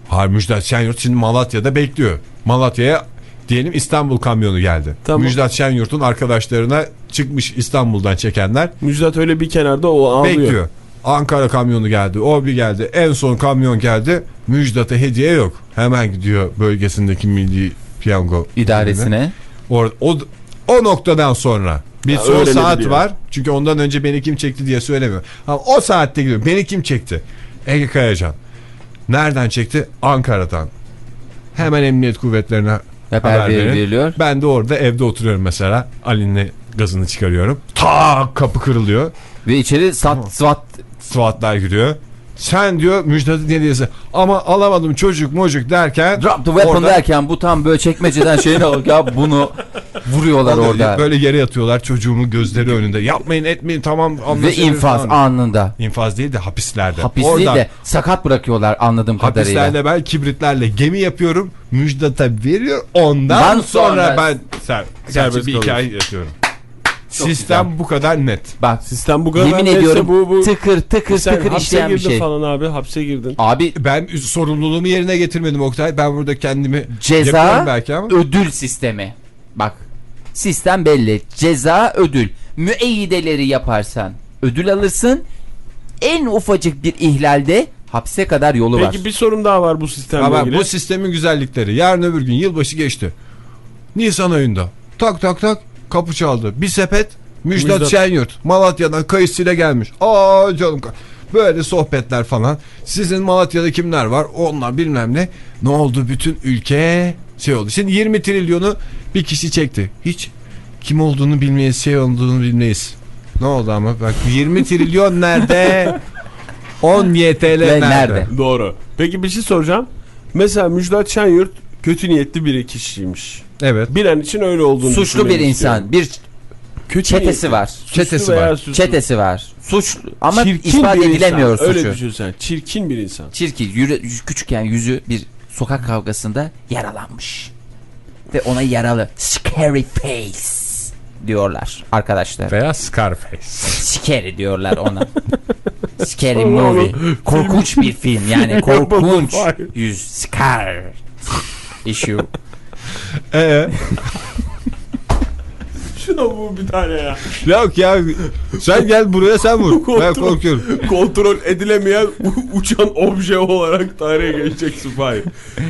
Speaker 1: Hayır Müjdat Şenyurt şimdi Malatya'da bekliyor. Malatya'ya diyelim İstanbul kamyonu geldi.
Speaker 3: Tamam.
Speaker 1: Müjdat Şenyurt'un arkadaşlarına çıkmış İstanbul'dan çekenler
Speaker 3: Müjdat öyle bir kenarda o ağlıyor.
Speaker 1: bekliyor. Ankara kamyonu geldi, o bir geldi. En son kamyon geldi. Müjdat'a hediye yok. Hemen gidiyor bölgesindeki milli piyango
Speaker 4: İdaresine.
Speaker 1: Or o, o noktadan sonra bir
Speaker 3: Ya
Speaker 1: son saat var. Çünkü ondan önce beni kim çekti diye söylemiyor. Ha, o saatte gidiyor. Beni kim çekti? Ege Kayacan. Nereden çekti? Ankara'dan. Hemen emniyet kuvvetlerine
Speaker 4: Haber
Speaker 1: haber
Speaker 4: veriliyor.
Speaker 1: Ben de orada evde oturuyorum mesela. Ali'nin gazını çıkarıyorum. Ta kapı kırılıyor.
Speaker 4: Ve içeri sat swat
Speaker 1: SWAT'lar giriyor. Sen diyor Müjdat'ın hediyesi. Ama alamadım çocuk mocuk derken.
Speaker 4: drop the weapon
Speaker 1: orada-
Speaker 4: derken bu tam böyle çekmeceden şeyine bak ya bunu vuruyorlar
Speaker 1: Orada. Böyle yere yatıyorlar çocuğumun gözleri önünde. Yapmayın etmeyin tamam
Speaker 4: Ve infaz
Speaker 1: falan.
Speaker 4: anında.
Speaker 1: İnfaz değil de hapislerde.
Speaker 4: Hapis
Speaker 1: Oradan
Speaker 4: değil de sakat bırakıyorlar anladığım kadarıyla.
Speaker 1: hapislerde ben kibritlerle gemi yapıyorum. Müjdat'a veriyor. Ondan
Speaker 4: Ondan
Speaker 1: sonra,
Speaker 4: sonra-
Speaker 1: ben ser,
Speaker 3: Serbest
Speaker 1: bir
Speaker 3: kalıyorsun.
Speaker 1: hikaye Sistem bu kadar net.
Speaker 4: Bak
Speaker 3: Sistem bu kadar
Speaker 4: yemin
Speaker 3: neyse
Speaker 4: ediyorum
Speaker 3: bu, bu...
Speaker 4: tıkır tıkır
Speaker 3: Sen
Speaker 4: tıkır işleyen bir şey.
Speaker 3: falan abi hapse girdin.
Speaker 4: Abi
Speaker 1: Ben sorumluluğumu yerine getirmedim Oktay. Ben burada kendimi
Speaker 4: Ceza-
Speaker 1: belki ama.
Speaker 4: ödül sistemi. Bak sistem belli. Ceza ödül. Müeyyideleri yaparsan ödül alırsın. En ufacık bir ihlalde hapse kadar yolu var.
Speaker 3: Peki bir sorum daha var bu sistemle
Speaker 1: Ama
Speaker 3: ilgili.
Speaker 1: bu sistemin güzellikleri. Yarın öbür gün yılbaşı geçti. Nisan ayında. Tak tak tak kapı çaldı. Bir sepet Müjdat,
Speaker 3: Müjdat.
Speaker 1: Şenyurt. Malatya'dan kayısıyla gelmiş. Aa canım. Böyle sohbetler falan. Sizin Malatya'da kimler var? Onlar bilmem ne. Ne oldu? Bütün ülke şey oldu. Şimdi 20 trilyonu bir kişi çekti. Hiç kim olduğunu bilmeyiz, şey olduğunu bilmeyiz. Ne oldu ama? Bak 20 trilyon nerede? 10 YTL nerede?
Speaker 4: nerede?
Speaker 3: Doğru. Peki bir şey soracağım. Mesela Müjdat Şenyurt kötü niyetli bir kişiymiş.
Speaker 1: Evet.
Speaker 3: Bir an için öyle olduğunu
Speaker 4: Suçlu bir insan.
Speaker 3: istiyorum.
Speaker 4: Bir
Speaker 3: Kötü
Speaker 4: çetesi var.
Speaker 3: Suçlu
Speaker 1: Çetesi var.
Speaker 3: suçlu.
Speaker 4: Çetesi var. Suçlu ama
Speaker 3: Çirkin
Speaker 4: ispat edilemiyor
Speaker 3: insan.
Speaker 4: suçu.
Speaker 3: Öyle düşün sen. Çirkin bir insan.
Speaker 4: Çirkin, yürü, küçükken yüzü bir sokak kavgasında yaralanmış. Ve ona yaralı. Scary face diyorlar arkadaşlar.
Speaker 1: Veya Scarface.
Speaker 4: Scary diyorlar ona. Scary movie. Korkunç bir film yani korkunç. Yüz scar issue.
Speaker 1: Ee,
Speaker 3: Şuna bu bir tane ya.
Speaker 1: yok ya sen gel buraya sen vur. ben
Speaker 3: Kontrol.
Speaker 1: korkuyorum.
Speaker 3: Kontrol edilemeyen uçan obje olarak tarihe geçeceksin Fahir.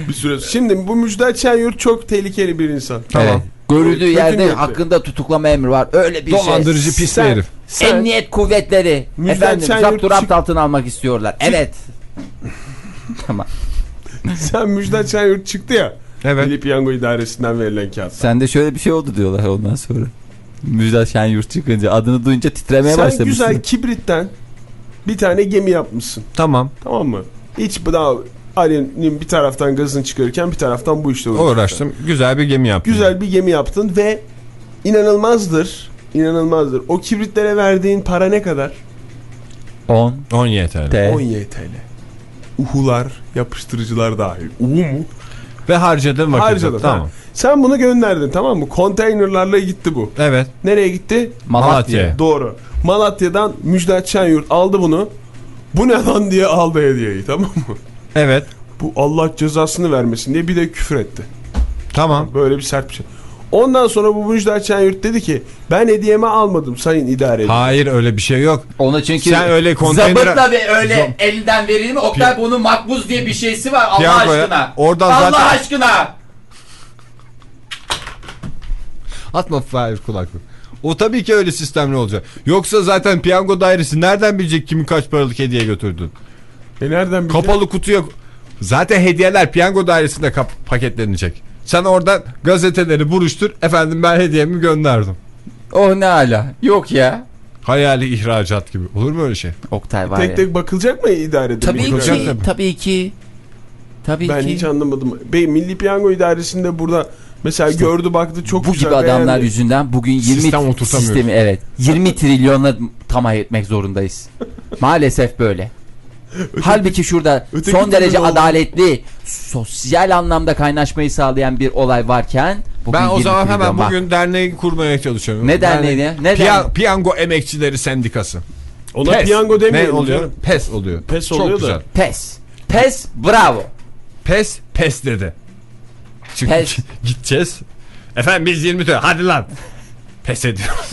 Speaker 3: Bir süre. Şimdi bu Müjdat Şenyurt çok tehlikeli bir insan.
Speaker 1: Tamam.
Speaker 4: Evet. Görüldüğü
Speaker 3: Kötü
Speaker 4: yerde
Speaker 3: niyetli.
Speaker 4: hakkında tutuklama emri var. Öyle bir
Speaker 1: Dolandırıcı
Speaker 4: şey.
Speaker 1: pis bir
Speaker 3: Sen-
Speaker 1: herif.
Speaker 3: Sen,
Speaker 4: Emniyet kuvvetleri
Speaker 3: Müjdat
Speaker 4: efendim
Speaker 3: Şenyurt
Speaker 4: zapturapt altına almak istiyorlar. Evet. tamam.
Speaker 3: sen Müjdat Şenyurt çıktı ya.
Speaker 1: Evet.
Speaker 3: Milli Piyango İdaresi'nden verilen kağıt.
Speaker 4: Sende şöyle bir şey oldu diyorlar ondan sonra. Müjdat Şenyurt çıkınca adını duyunca titremeye
Speaker 3: Sen
Speaker 4: başlamışsın.
Speaker 3: güzel kibritten bir tane gemi yapmışsın.
Speaker 1: Tamam.
Speaker 3: Tamam mı? Hiç bu daha Ali'nin bir taraftan gazını çıkarırken bir taraftan bu işte uğraştın.
Speaker 1: Uğraştım. Güzel bir gemi yaptım.
Speaker 3: Güzel bir gemi yaptın ve inanılmazdır. İnanılmazdır. O kibritlere verdiğin para ne kadar?
Speaker 4: 10
Speaker 1: 10 YTL.
Speaker 4: T
Speaker 3: 10 YTL. Uhular, yapıştırıcılar dahil. Uhu mu?
Speaker 1: Ve harcadım vakit.
Speaker 3: Harcadın.
Speaker 1: Tamam.
Speaker 3: ha. Sen bunu gönderdin tamam mı? Konteynerlarla gitti bu.
Speaker 1: Evet.
Speaker 3: Nereye gitti?
Speaker 4: Malatya.
Speaker 1: Malatya.
Speaker 3: Doğru. Malatya'dan Müjdat Şenyurt aldı bunu. Bu ne lan diye aldı hediyeyi tamam mı?
Speaker 1: Evet.
Speaker 3: Bu Allah cezasını vermesin diye bir de küfür etti.
Speaker 1: Tamam.
Speaker 3: Böyle bir sert bir şey. Ondan sonra bu Müjdat Şenyurt dedi ki ben hediyemi almadım sayın idare edin.
Speaker 1: Hayır öyle bir şey yok.
Speaker 4: Ona çünkü
Speaker 1: Sen öyle konteyner-
Speaker 4: zabıtla ve öyle elinden verir mi? Oktay bunun makbuz diye bir şeysi var Allah
Speaker 1: Piyangoya-
Speaker 4: aşkına.
Speaker 1: oradan
Speaker 4: Allah
Speaker 1: zaten-
Speaker 4: aşkına.
Speaker 1: Atma Fahir kulaklık. O tabii ki öyle sistemli olacak. Yoksa zaten piyango dairesi nereden bilecek kimin kaç paralık hediye götürdün?
Speaker 3: E nereden bildin?
Speaker 1: Kapalı kutuya... Zaten hediyeler piyango dairesinde paketlenecek. Sen oradan gazeteleri buruştur. Efendim ben hediyemi gönderdim.
Speaker 4: Oh ne ala. Yok ya.
Speaker 1: Hayali ihracat gibi. Olur mu öyle şey?
Speaker 4: Oktay var ya.
Speaker 3: Tek tek bakılacak mı idarede?
Speaker 4: Tabii
Speaker 1: Bakılacak
Speaker 4: ki,
Speaker 3: Piyango?
Speaker 1: tabii.
Speaker 4: tabii ki. Tabii
Speaker 3: Ben
Speaker 4: ki.
Speaker 3: hiç anlamadım. Bey, Milli Piyango İdaresi'nde burada mesela gördü baktı çok
Speaker 4: Bu
Speaker 3: güzel.
Speaker 4: gibi adamlar
Speaker 3: beğendi.
Speaker 4: yüzünden bugün 20
Speaker 1: Sistem oturtamıyoruz.
Speaker 4: sistemi evet 20 trilyonla tamah etmek zorundayız. Maalesef böyle. Halbuki şurada
Speaker 3: öteki
Speaker 4: son derece
Speaker 3: oldu.
Speaker 4: adaletli, sosyal anlamda kaynaşmayı sağlayan bir olay varken bugün
Speaker 1: Ben o
Speaker 4: 20
Speaker 1: zaman hemen
Speaker 4: var.
Speaker 1: bugün derneği kurmaya çalışıyorum.
Speaker 4: Ne derneği ne? Ne
Speaker 1: Piya-
Speaker 4: derneği?
Speaker 1: Piyango Emekçileri Sendikası.
Speaker 3: Ona
Speaker 1: PES.
Speaker 3: piyango demeyelim
Speaker 1: Ne oluyor?
Speaker 3: canım.
Speaker 1: PES oluyor.
Speaker 3: PES
Speaker 1: Çok
Speaker 3: oluyor da.
Speaker 1: güzel.
Speaker 4: Pes. Pes bravo.
Speaker 1: PES, PES dedi. Çünkü
Speaker 4: PES.
Speaker 1: gideceğiz. Efendim biz 20 lira. Hadi lan. PES ediyoruz.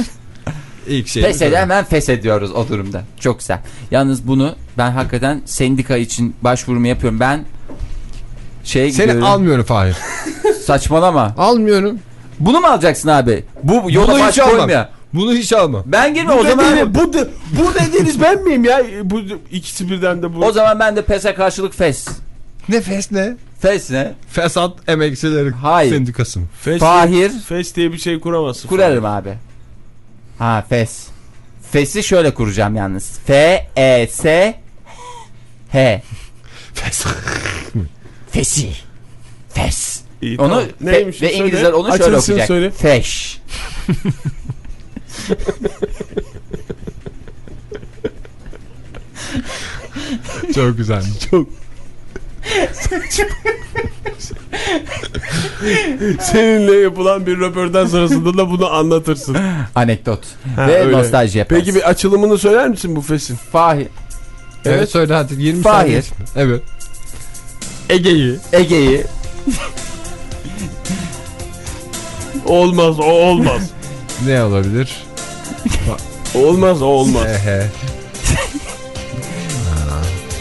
Speaker 1: İlk şey.
Speaker 4: Pes ede hemen feshediyoruz o durumda. Çok güzel. Yalnız bunu ben hakikaten sendika için başvurumu yapıyorum. Ben şey
Speaker 1: Seni
Speaker 4: görüyorum.
Speaker 1: almıyorum Fahir.
Speaker 4: Saçmalama.
Speaker 1: Almıyorum.
Speaker 4: Bunu mu alacaksın abi? Bu baş
Speaker 1: hiç almam. Bunu hiç alma.
Speaker 4: Ben girme
Speaker 3: Bu
Speaker 4: o zaman.
Speaker 3: dediğini- bu, de- bu dediğiniz ben miyim ya? Bu ikisi birden de bu.
Speaker 4: O zaman ben de PES'e karşılık FES.
Speaker 1: Ne FES ne?
Speaker 4: FES ne?
Speaker 1: Fesat Emekçileri
Speaker 4: Hayır.
Speaker 1: Sendikası mı?
Speaker 3: Fes,
Speaker 4: Fahir.
Speaker 3: Fes diye bir şey kuramazsın.
Speaker 4: Kurarım abi. Ha FES. FES'i şöyle kuracağım yalnız. F E S H.
Speaker 1: FES.
Speaker 4: FES'i. FES.
Speaker 3: İyi,
Speaker 4: Onu
Speaker 3: tamam.
Speaker 4: fe-
Speaker 3: Neymiş?
Speaker 4: ve
Speaker 3: Söyle.
Speaker 4: İngilizler onu şöyle
Speaker 3: Açılsın
Speaker 4: okuyacak.
Speaker 3: söyle.
Speaker 4: Feş.
Speaker 1: Çok güzel.
Speaker 3: Çok. Seninle yapılan bir röportaj sırasında da bunu anlatırsın.
Speaker 4: Anekdot.
Speaker 3: Ha,
Speaker 4: ve
Speaker 3: öyle.
Speaker 4: nostalji yaparsın.
Speaker 3: Peki bir açılımını söyler misin bu Fes'in?
Speaker 4: Fahir.
Speaker 1: Evet, söyle hadi 20
Speaker 4: Fahir.
Speaker 1: saniye. Evet. Ege'yi.
Speaker 4: Ege'yi
Speaker 3: Olmaz o olmaz.
Speaker 1: Ne olabilir?
Speaker 3: olmaz o olmaz.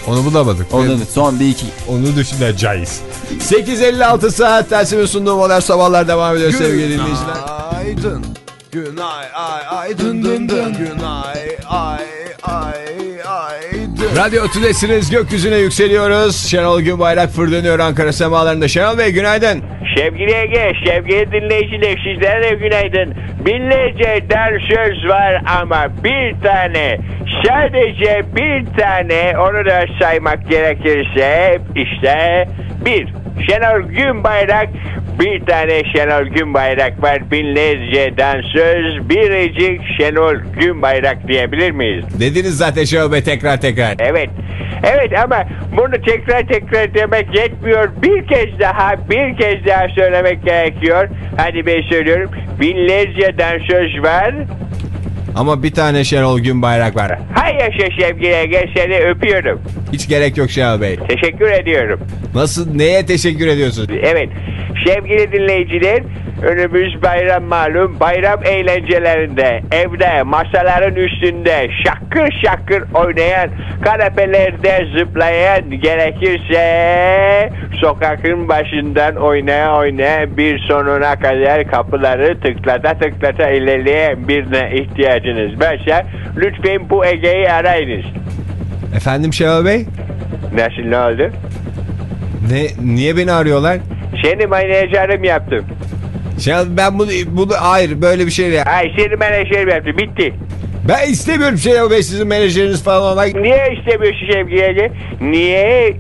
Speaker 1: Onu bulamadık.
Speaker 4: Onu, son bir iki
Speaker 1: onu düşüneceğiz. 8.56 saat dersimi sunduğum modern sabahlar devam ediyor sevgili dinleyiciler.
Speaker 6: Günaydın. Günay ay ay dın dın dın. Günay ay ay ay dın.
Speaker 1: Radyo Tülesi'niz gökyüzüne yükseliyoruz. Şenol Günbayrak fırlanıyor Ankara semalarında. Şenol Bey günaydın.
Speaker 7: Sevgili Ege, sevgili dinleyiciler sizlere de günaydın. Binlerce dansöz var ama bir tane, sadece bir tane onu da saymak gerekirse işte bir. Şenol Günbayrak, bir tane Şenol Günbayrak var. Binlerce dansöz, biricik Şenol Günbayrak diyebilir miyiz?
Speaker 1: Dediniz zaten Şenol Bey tekrar tekrar.
Speaker 7: Evet. Evet ama bunu tekrar tekrar demek yetmiyor. Bir kez daha, bir kez daha söylemek gerekiyor. Hadi ben söylüyorum. Binlerce dansöz var.
Speaker 1: Ama bir tane Şenol Günbayrak var.
Speaker 7: Hay yaşa sevgili Ege seni öpüyorum.
Speaker 1: Hiç gerek yok Şenol Bey.
Speaker 7: Teşekkür ediyorum.
Speaker 1: Nasıl neye teşekkür ediyorsun?
Speaker 7: Evet. Sevgili dinleyiciler önümüz bayram malum. Bayram eğlencelerinde evde masaların üstünde şakır şakır oynayan kanepelerde zıplayan gerekirse sokakın başından oynaya oynaya bir sonuna kadar kapıları tıklata tıklata ilerleyen birine ihtiyacınız varsa lütfen bu Ege'yi arayınız.
Speaker 1: Efendim Şenol Bey?
Speaker 7: Nasıl ne oldu?
Speaker 1: Ne, niye beni arıyorlar?
Speaker 7: Seni menajerim yaptım.
Speaker 1: Şenol ben bunu, bunu hayır böyle bir şey ya.
Speaker 7: Ay seni menajerim yaptım. Bitti.
Speaker 1: Ben istemiyorum Şenol Bey sizin menajeriniz falan olmak.
Speaker 7: Niye istemiyorsun Şevki Ege? Niye?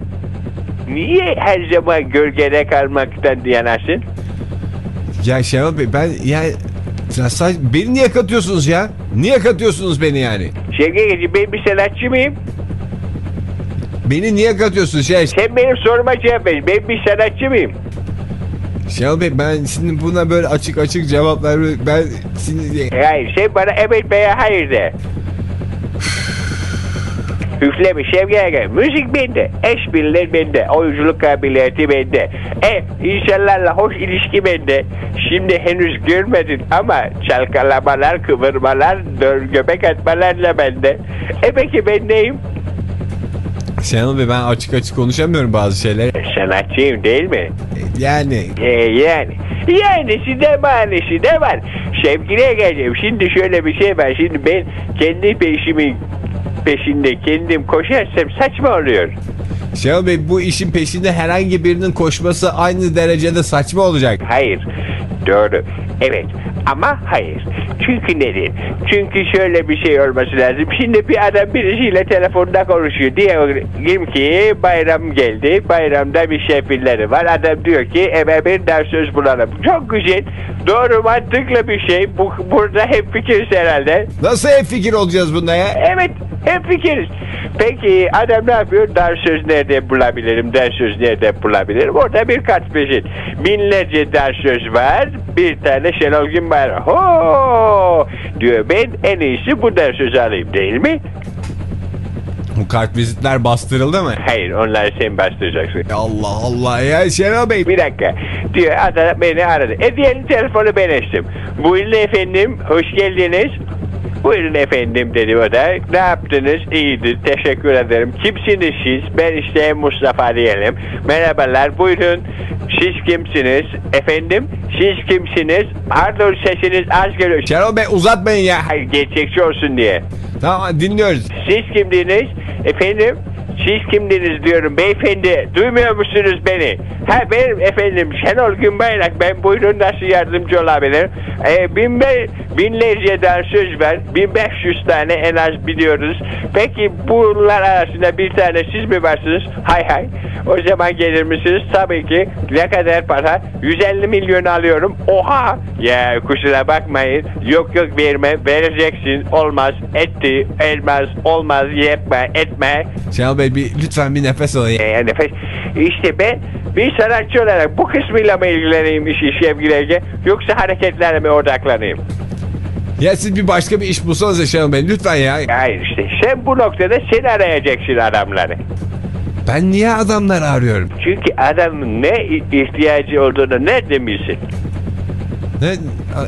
Speaker 7: Niye her zaman gölgede kalmaktan yanasın?
Speaker 1: Ya Şenol Bey ben yani ya beni niye katıyorsunuz ya? Niye katıyorsunuz beni yani?
Speaker 7: Şevki Ege'ciğim ben bir sanatçı mıyım?
Speaker 1: Beni niye katıyorsunuz şey?
Speaker 7: Sen benim soruma cevap ver. Ben bir sanatçı mıyım?
Speaker 1: Şenol Bey ben şimdi buna böyle açık açık cevap ver. Ben şimdi
Speaker 7: Hayır sen bana evet veya hayır de. Üfleme Şevki Ege. Müzik bende. Espriler bende. Oyunculuk kabiliyeti bende. E insanlarla hoş ilişki bende. Şimdi henüz görmedin ama çalkalamalar, kıvırmalar, göbek atmalar da bende. E peki ben neyim?
Speaker 1: Şenol Bey ben açık açık konuşamıyorum bazı şeyler.
Speaker 7: Sanatçıyım değil mi?
Speaker 1: Yani
Speaker 7: E yani. Yanisi de manisi de var. Sevgiliye geleceğim. Şimdi şöyle bir şey var. Şimdi ben kendi peşimin peşinde kendim koşarsam saçma oluyor.
Speaker 1: Şenol Bey bu işin peşinde herhangi birinin koşması aynı derecede saçma olacak.
Speaker 7: Hayır. Doğru. Evet. Ama hayır. Çünkü neden? Çünkü şöyle bir şey olması lazım. Şimdi bir adam birisiyle telefonda konuşuyor. Diyelim ki bayram geldi. Bayramda bir şefilleri var. Adam diyor ki eve bir ders söz bulalım. Çok güzel. Doğru mantıklı bir şey. Bu, burada hep fikiriz herhalde.
Speaker 1: Nasıl hep fikir olacağız bunda ya?
Speaker 7: Evet hep fikiriz. Peki adam ne yapıyor? Dansöz nerede bulabilirim? Dansöz nerede bulabilirim? Orada bir kart peşin. Binlerce dansöz var. Bir tane Şenol Günbay var. Diyor ben en iyisi bu dansözü alayım değil mi?
Speaker 1: Bu kart vizitler bastırıldı mı?
Speaker 7: Hayır onları sen bastıracaksın.
Speaker 1: Allah Allah ya Şenol Bey.
Speaker 7: Bir dakika. Diyor adam beni aradı. E diyelim telefonu ben açtım. Buyurun efendim. Hoş geldiniz. Buyurun efendim dedi o da. Ne yaptınız? İyidir. Teşekkür ederim. Kimsiniz siz? Ben işte Mustafa diyelim. Merhabalar. Buyurun. Siz kimsiniz? Efendim? Siz kimsiniz? Pardon sesiniz az geliyor.
Speaker 1: Şenol Bey uzatmayın ya.
Speaker 7: Hayır gerçekçi olsun diye.
Speaker 1: Tamam dinliyoruz.
Speaker 7: Siz kimdiniz? Efendim? Siz kimdiniz diyorum beyefendi. Duymuyor musunuz beni? Ha benim efendim Şenol Günbayrak. Ben buyurun nasıl yardımcı olabilirim? Ee, bin be, binlerce dansöz var. 1500 tane en az biliyoruz. Peki bunlar arasında bir tane siz mi varsınız? Hay hay. O zaman gelir misiniz? Tabii ki. Ne kadar para? 150 milyon alıyorum. Oha! Ya kusura bakmayın. Yok yok verme. Vereceksin. Olmaz. Etti. Elmaz. Olmaz. Yapma. Etme.
Speaker 1: Şenol Bey bir, lütfen bir nefes alın. ya.
Speaker 7: Ee, nefes. İşte ben bir sanatçı olarak bu kısmıyla mı ilgileneyim işi Şevki Ege, yoksa hareketlerine mi odaklanayım?
Speaker 1: Ya siz bir başka bir iş bulsanız Şenol Bey lütfen ya.
Speaker 7: Hayır işte sen bu noktada sen arayacaksın adamları.
Speaker 1: Ben niye adamları arıyorum?
Speaker 7: Çünkü adamın ne ihtiyacı olduğunu nereden bilsin?
Speaker 1: Ne?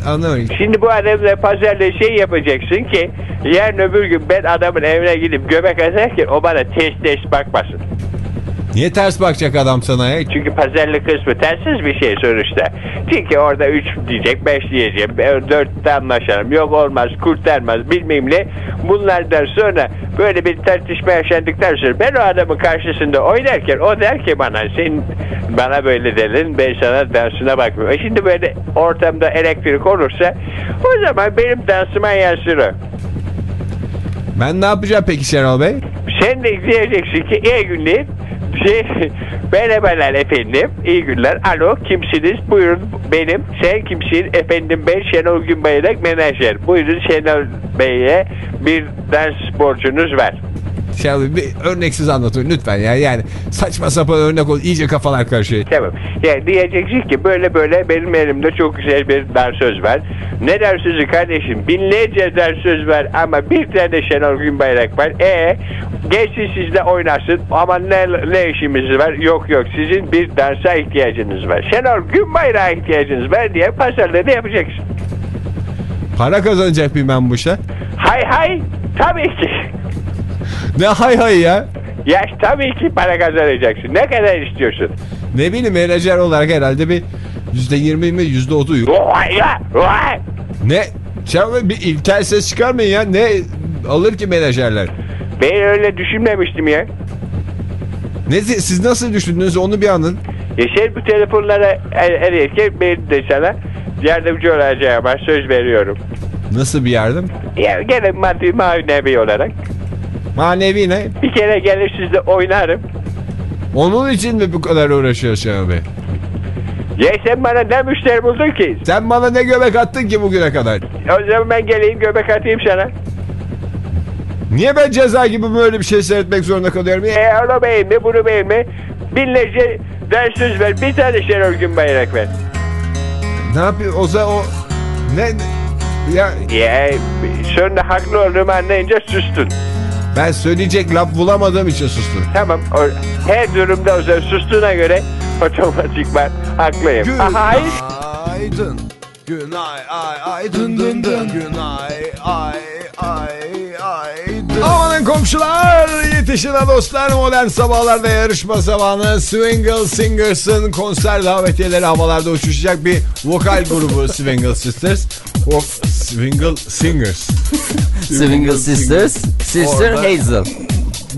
Speaker 1: Anlamadım.
Speaker 7: Şimdi bu adamla pazarda şey yapacaksın ki yarın öbür gün ben adamın evine gidip göbek atarken o bana ters ters bakmasın.
Speaker 1: Niye ters bakacak adam sana ya?
Speaker 7: Çünkü pazarlık kısmı tersiz bir şey sonuçta. Çünkü orada 3 diyecek 5 diyeceğim 4'te anlaşalım yok olmaz kurtarmaz bilmem ne. Bunlardan sonra böyle bir tartışma yaşandıktan sonra ben o adamın karşısında oynarken o der ki bana sen bana böyle dedin ben sana dansına bakmıyorum. E Şimdi böyle ortamda elektrik olursa o zaman benim dansıma yansır o.
Speaker 1: Ben ne yapacağım peki Şenol Bey?
Speaker 7: Sen de diyeceksin ki iyi günler. Şey, merhabalar efendim. İyi günler. Alo kimsiniz? Buyurun benim. Sen kimsin? Efendim ben Şenol Günbayrak menajer. Buyurun Şenol Bey'e bir dans borcunuz var.
Speaker 1: Şenol Bey bir örneksiz anlatın lütfen ya. Yani saçma sapan örnek ol. iyice kafalar karışıyor.
Speaker 7: Tamam. Yani diyeceksin ki böyle böyle benim elimde çok güzel bir dansöz var. Ne dansözü kardeşim? Binlerce dansöz var ama bir tane Şenol Günbayrak var. E geçsin sizle oynasın ama ne, ne işimiz var? Yok yok sizin bir dansa ihtiyacınız var. Şenol Günbayrak'a ihtiyacınız var diye pazarları yapacaksın.
Speaker 1: Para kazanacak mıyım ben bu işe?
Speaker 7: Hay hay tabii ki.
Speaker 1: Ne hay hay ya?
Speaker 7: Ya tabii ki para kazanacaksın. Ne kadar istiyorsun?
Speaker 1: Ne bileyim menajer olarak herhalde bir yüzde yirmi mi yüzde otu.
Speaker 7: Vay ya vay.
Speaker 1: Ne? Şenol Bey bir ilkel ses çıkarmayın ya. Ne alır ki menajerler?
Speaker 7: Ben öyle düşünmemiştim ya.
Speaker 1: Ne, siz nasıl düşündünüz onu bir anın.
Speaker 7: Ya sen bu telefonlara er- ararken ben de sana yardımcı olacağıma söz veriyorum.
Speaker 1: Nasıl bir yardım?
Speaker 7: Ya gene maddi manevi olarak.
Speaker 1: Manevi ne?
Speaker 7: Bir kere gelir sizle oynarım.
Speaker 1: Onun için mi bu kadar uğraşıyor Şenol Bey?
Speaker 7: Ya sen bana ne müşteri buldun ki?
Speaker 1: Sen bana ne göbek attın ki bugüne kadar?
Speaker 7: O zaman ben geleyim göbek atayım sana.
Speaker 1: Niye ben ceza gibi böyle bir şey seyretmek zorunda kalıyorum?
Speaker 7: E onu beğenme bunu beğenme. Binlerce ders söz ver. Bir tane Şenol Günbayrak ver.
Speaker 1: Ne yapıyor? O zaman o... Ne? Ya
Speaker 7: Ya sonra haklı olduğumu anlayınca sustun.
Speaker 1: Ben söyleyecek laf bulamadığım için sustum.
Speaker 7: Tamam. Her durumda o zaman sustuğuna göre otomatikman haklıyım. Aha, hayır.
Speaker 6: Günaydın. Günay ay ay dın dın dın. Günay ay ay ay dın.
Speaker 1: Amanın komşular yetişin dostlar modern sabahlarda yarışma zamanı Swingle Singers'ın konser davetiyeleri havalarda uçuşacak bir vokal grubu Swingle Sisters o Swingle Singers
Speaker 4: Swingle Sisters, Sister
Speaker 1: Orada-
Speaker 4: Hazel.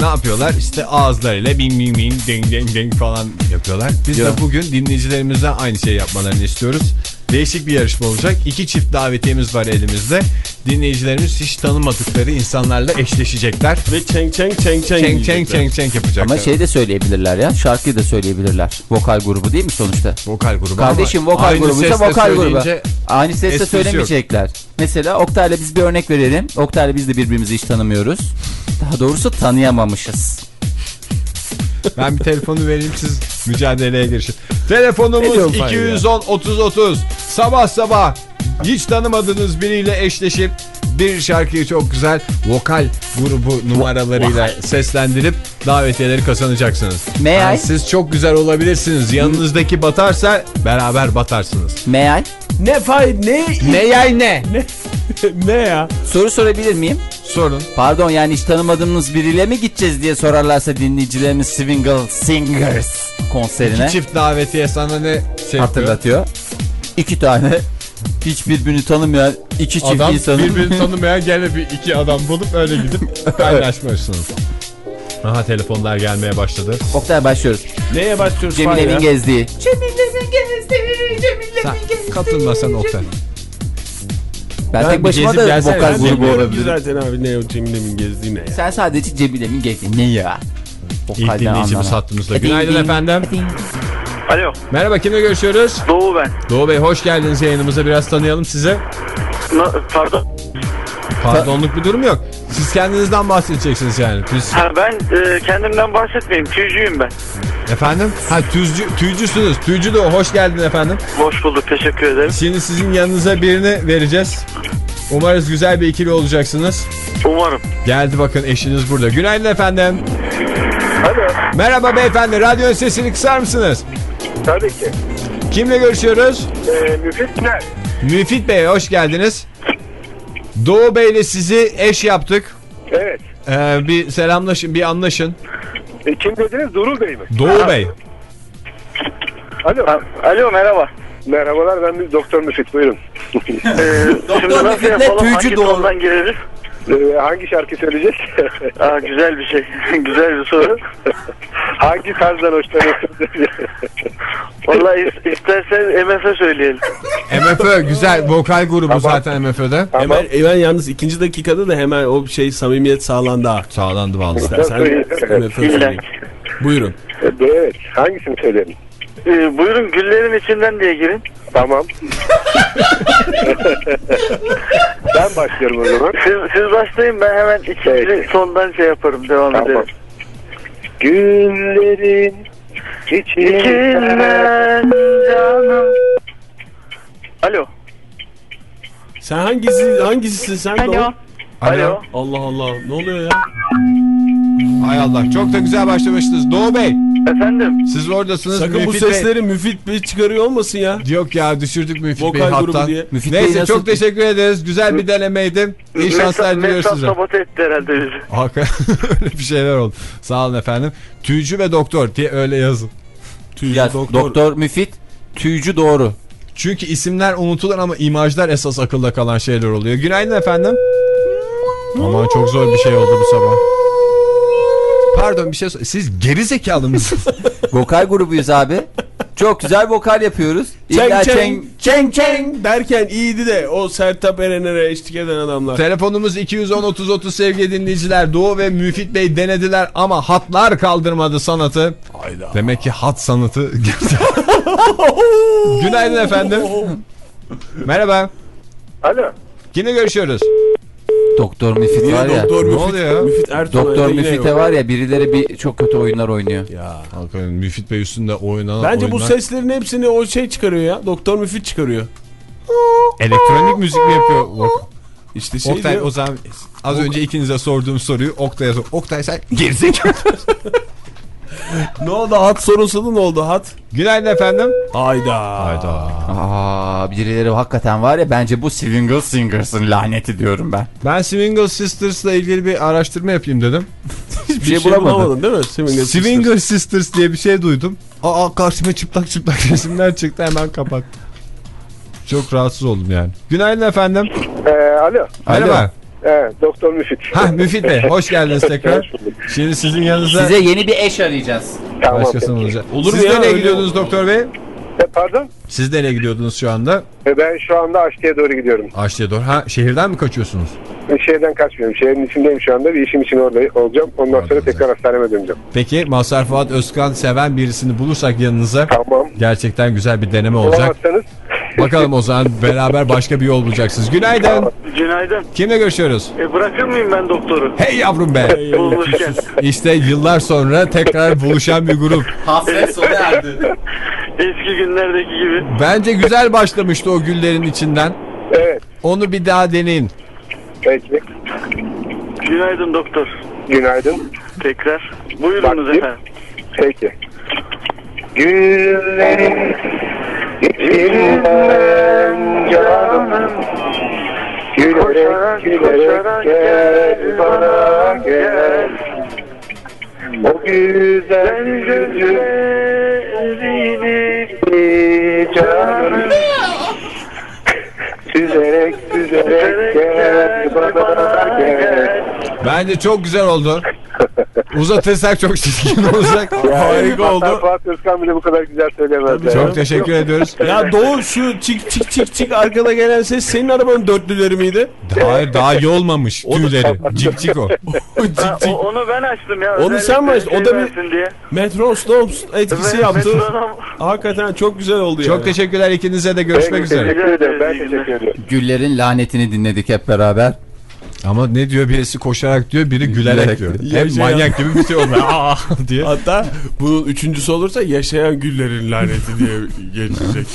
Speaker 1: ne yapıyorlar işte ağızlarıyla bing bing bing ding ding ding falan yapıyorlar biz
Speaker 4: Ya.
Speaker 1: de bugün dinleyicilerimizden aynı şey yapmalarını istiyoruz Değişik bir yarışma olacak. İki çift davetiyemiz var elimizde. Dinleyicilerimiz hiç tanımadıkları insanlarla eşleşecekler.
Speaker 3: Ve çeng çeng çeng çeng
Speaker 1: Çeng çeng çeng çeng yapacaklar.
Speaker 4: Ama şey de söyleyebilirler ya. Şarkıyı da söyleyebilirler. Vokal grubu değil mi sonuçta?
Speaker 1: Vokal grubu
Speaker 4: Kardeşim vokal
Speaker 1: aynı
Speaker 4: grubuysa vokal grubu. Aynı sesle söylemeyecekler. Mesela Oktay'la biz bir örnek verelim. Oktay'la biz de birbirimizi hiç tanımıyoruz. Daha doğrusu tanıyamamışız.
Speaker 1: Ben bir telefonu vereyim siz mücadeleye girişin. Telefonumuz
Speaker 3: diyorsun Fahir
Speaker 1: 210 30 30. Sabah sabah hiç tanımadığınız biriyle eşleşip bir şarkıyı çok güzel vokal grubu numaralarıyla seslendirip davetiyeleri kazanacaksınız.
Speaker 4: I?
Speaker 1: Yani siz çok güzel olabilirsiniz. Yanınızdaki batarsa beraber batarsınız.
Speaker 4: Meğer
Speaker 3: Ne fay ne
Speaker 1: Ne yay ne?
Speaker 3: ne ya?
Speaker 4: soru sorabilir miyim?
Speaker 1: Sorun.
Speaker 4: Pardon yani hiç tanımadığımız biriyle mi gideceğiz diye sorarlarsa dinleyicilerimiz Swingle Singers konserine
Speaker 1: Çift davetiye sana ne şey yapıyor?
Speaker 4: hatırlatıyor. İki tane hiç birbirini tanımayan iki çift
Speaker 1: Adam
Speaker 4: insanın
Speaker 1: birbirini tanımayan gene bir iki adam bulup öyle gidip kaynaşmışsınız. Aha telefonlar gelmeye başladı.
Speaker 4: Oktay başlıyoruz.
Speaker 3: Neye başlıyoruz
Speaker 4: Cemil
Speaker 3: Fahir ya?
Speaker 4: Evin gezdiği.
Speaker 1: Sen katılmasan Oktay.
Speaker 4: Ben,
Speaker 3: Ben
Speaker 4: tek başıma da vokal
Speaker 3: Ben
Speaker 4: grubu olabilirim.
Speaker 3: zaten abi ne o Cemil Emin gezdiği ne ya?
Speaker 4: Sen sadece Cemil Evin gezdiği. Ne ya?
Speaker 1: İlk
Speaker 4: Vokalden
Speaker 1: dinleyicimiz
Speaker 4: anlanan.
Speaker 1: hattımızda. Günaydın
Speaker 4: ding,
Speaker 1: efendim.
Speaker 4: ding.
Speaker 7: Alo
Speaker 1: Merhaba kimle görüşüyoruz?
Speaker 7: Doğu ben.
Speaker 1: Doğu Bey hoş geldiniz yayınımıza. Biraz tanıyalım sizi.
Speaker 7: pardon.
Speaker 1: Pardonluk bir durum yok. Siz kendinizden bahsedeceksiniz yani. Biz,
Speaker 7: Ha, ben e, kendimden bahsetmeyeyim. Tüycüyüm ben.
Speaker 1: efendim? Ha tüzcü, tüycüsünüz. Tüycü de. Hoş geldin efendim.
Speaker 7: Hoş bulduk. Teşekkür ederim.
Speaker 1: Şimdi sizin yanınıza birini vereceğiz. Umarız güzel bir ikili olacaksınız.
Speaker 7: Umarım.
Speaker 1: Geldi bakın eşiniz burada. Günaydın efendim.
Speaker 7: Alo.
Speaker 1: Merhaba beyefendi. Radyonun sesini kısar mısınız?
Speaker 7: Tabii ki.
Speaker 1: Kimle görüşüyoruz?
Speaker 7: E, Müfit ne?
Speaker 1: Müfit Bey hoş geldiniz. Doğu Bey ile sizi eş yaptık.
Speaker 8: Evet.
Speaker 1: Ee, bir selamlaşın, bir anlaşın.
Speaker 8: E, kim dediniz? Durul Bey mi?
Speaker 1: Doğu Bey.
Speaker 8: Alo.
Speaker 7: Alo merhaba.
Speaker 8: Merhabalar ben bir doktor Müfit buyurun.
Speaker 7: E, şimdi nasıl
Speaker 4: Müfit'le tüycü
Speaker 7: Hangi
Speaker 4: doğru.
Speaker 7: gireriz?
Speaker 8: E, hangi şarkı söyleyeceğiz?
Speaker 7: Aa, güzel bir şey. güzel bir soru.
Speaker 8: hangi tarzdan hoşlanıyorsunuz?
Speaker 7: Vallahi is- istersen MF'e söyleyelim.
Speaker 1: MFÖ güzel vokal grubu zaten MFÖ'de.
Speaker 3: Hemen, hemen yalnız ikinci dakikada da hemen o şey samimiyet sağlandı ha.
Speaker 1: Sağlandı vallahi.
Speaker 3: İstersen MFÖ söyleyeyim. Buyurun.
Speaker 8: evet. Hangisini söyleyelim?
Speaker 7: E, buyurun güllerin içinden diye girin.
Speaker 8: Tamam. ben başlıyorum o zaman.
Speaker 7: Siz, siz başlayın ben hemen ikinci
Speaker 8: Peki.
Speaker 7: tondan şey yaparım devam
Speaker 8: Tamam.
Speaker 7: ederim.
Speaker 8: Güllerin içinden
Speaker 7: canım. Alo.
Speaker 3: Sen hangisi hangisisin sen?
Speaker 7: Alo.
Speaker 3: Doğu?
Speaker 7: Alo.
Speaker 3: Allah Allah ne oluyor ya?
Speaker 1: Hay Allah çok da güzel başlamışsınız. Doğu Bey
Speaker 7: Efendim.
Speaker 1: siz oradasınız.
Speaker 3: Sakın bu
Speaker 1: Müfit Bey-
Speaker 3: sesleri Müfit Bey çıkarıyor olmasın ya.
Speaker 1: Yok ya düşürdük Müfit
Speaker 3: Vokal
Speaker 1: Bey
Speaker 3: diye.
Speaker 4: Müfit Bey
Speaker 1: Neyse
Speaker 4: nasıl-
Speaker 1: çok teşekkür ederiz. Güzel bir denemeydi. İyi şanslar diliyoruz size.
Speaker 7: sabote etti herhalde bizi.
Speaker 1: Hakikaten öyle bir şeyler oldu. Sağ olun efendim. Tüycü ve doktor diye öyle yazın.
Speaker 3: Tüycü
Speaker 4: Ya, doktor. Müfit tüycü doğru.
Speaker 1: Çünkü isimler unutulur ama imajlar esas akılda kalan şeyler oluyor. Günaydın efendim. Aman çok zor bir şey oldu bu sabah. Pardon bir şey sor- Siz geri zekalı mısınız?
Speaker 4: Vokal grubuyuz abi. Çok güzel vokal yapıyoruz. İlla
Speaker 3: Çeng
Speaker 4: çeng
Speaker 3: çeng çeng derken iyiydi de o Sertab Erener'e eşlik eden adamlar.
Speaker 1: Telefonumuz 210 30 30 sevgili dinleyiciler. Doğu ve Müfit Bey denediler ama hatlar kaldırmadı sanatı.
Speaker 3: Hayda.
Speaker 1: Demek ki hat sanatı. Günaydın efendim. Merhaba.
Speaker 8: Alo.
Speaker 1: Kimle görüşüyoruz?
Speaker 4: Doktor Müfit var ya.
Speaker 3: Doktor
Speaker 1: ne
Speaker 3: Müfit,
Speaker 1: oluyor ya?
Speaker 3: Müfit Ertuğrul
Speaker 4: Doktor Müfit'e var ya birileri bir çok kötü oyunlar oynuyor.
Speaker 3: Ya.
Speaker 1: Hakikaten Müfit Bey üstünde oynanan
Speaker 3: Bence bu
Speaker 1: oyunlar-
Speaker 3: seslerin hepsini o şey çıkarıyor ya. Doktor Müfit çıkarıyor.
Speaker 1: Elektronik müzik mi yapıyor?
Speaker 3: İşte şey
Speaker 1: Oktay
Speaker 3: diyor.
Speaker 1: o zaman az önce ikinize sorduğum soruyu Oktay'a sor. Oktay sen gerizekalı.
Speaker 3: Ne oldu hat sorulsa da ne oldu hat?
Speaker 1: Günaydın efendim.
Speaker 3: Hayda.
Speaker 1: Hayda.
Speaker 4: Aa birileri hakikaten var ya bence bu Swingle Singers'ın laneti diyorum ben.
Speaker 1: Ben Swingle Sisters'la ilgili bir araştırma yapayım dedim.
Speaker 3: Hiçbir
Speaker 4: şey
Speaker 3: şey,
Speaker 4: bulamadın.
Speaker 3: bulamadın değil mi? Swinger Sisters.
Speaker 1: Swinger Sisters diye bir şey duydum. Aa karşıma çıplak çıplak resimler çıktı hemen kapattım. Çok rahatsız oldum yani. Günaydın efendim.
Speaker 8: E, alo.
Speaker 1: Merhaba.
Speaker 8: Evet, doktor Müfit.
Speaker 1: Hah Müfit Bey hoş geldiniz tekrar. Şimdi sizin yanınızda
Speaker 4: Size yeni bir eş arayacağız.
Speaker 8: Tamam.
Speaker 1: başkasının olacak.
Speaker 3: Olur
Speaker 1: Siz
Speaker 3: mu ya?
Speaker 1: nereye
Speaker 3: Öyle-
Speaker 1: gidiyordunuz doktor bey?
Speaker 8: E, Pardon?
Speaker 1: Siz nereye gidiyordunuz şu anda?
Speaker 8: E, Ben şu anda Aşti'ye doğru gidiyorum.
Speaker 1: Aşçıya doğru. Ha şehirden mi kaçıyorsunuz?
Speaker 8: Şehirden kaçmıyorum. Şehrin içindeyim şu anda. Bir işim için orada olacağım. Ondan sonra tekrar hastaneme döneceğim.
Speaker 1: Peki Mazhar Fuat Özkan seven birisini bulursak yanınıza
Speaker 8: Tamam.
Speaker 1: gerçekten güzel bir deneme olacak.
Speaker 8: Bulamazsanız
Speaker 1: Bakalım o zaman beraber başka bir yol bulacaksınız. Günaydın.
Speaker 9: Günaydın.
Speaker 1: Kimle görüşüyoruz?
Speaker 9: E, bırakır mıyım ben doktoru?
Speaker 1: Hey yavrum be.
Speaker 9: Bulmuşken.
Speaker 1: İşte yıllar sonra tekrar buluşan bir grup.
Speaker 4: Hasret sona erdi.
Speaker 9: Eski günlerdeki gibi.
Speaker 1: Bence güzel başlamıştı o güllerin içinden.
Speaker 8: evet.
Speaker 1: Onu bir daha deneyin.
Speaker 8: Peki.
Speaker 9: Günaydın doktor.
Speaker 8: Günaydın.
Speaker 9: Tekrar. Buyurunuz
Speaker 8: Bakayım.
Speaker 9: efendim.
Speaker 8: Peki. Güllerin içinden canım Gülerek gülerek gel bana gel O güzel yüzünü canım Süzerek süzerek gel bana gel
Speaker 1: Bence çok güzel oldu. Uzatırsak çok çirkin olacak. Harika
Speaker 8: Hatta
Speaker 1: oldu.
Speaker 8: Fuat Özkan bile bu kadar güzel söyleyemez. yani.
Speaker 1: Çok teşekkür ediyoruz.
Speaker 3: Ya Doğu şu çık çık çık çık arkada gelen ses senin arabanın dörtlüleri miydi?
Speaker 1: Hayır daha iyi olmamış tüyleri. Cik cik o.
Speaker 3: cik cik.
Speaker 9: o- onu ben açtım ya.
Speaker 3: Onu sen mi açtın? O da
Speaker 9: şey
Speaker 3: bir-
Speaker 9: versin diye.
Speaker 3: Metro Stones etkisi yaptı. Hakikaten çok güzel oldu yani.
Speaker 1: Çok teşekkürler ikinize de görüşmek üzere.
Speaker 8: Teşekkür ederim. Ben teşekkür ederim.
Speaker 4: Güllerin lanetini dinledik hep beraber.
Speaker 1: Ama ne diyor birisi koşarak diyor biri gülerek
Speaker 4: Gülerek
Speaker 1: diyor. Hem
Speaker 3: Yaşayan-
Speaker 1: manyak gibi bir şey oldu. Aa diye.
Speaker 3: Hatta bunun üçüncüsü olursa yaşayan güllerin laneti diye geçecek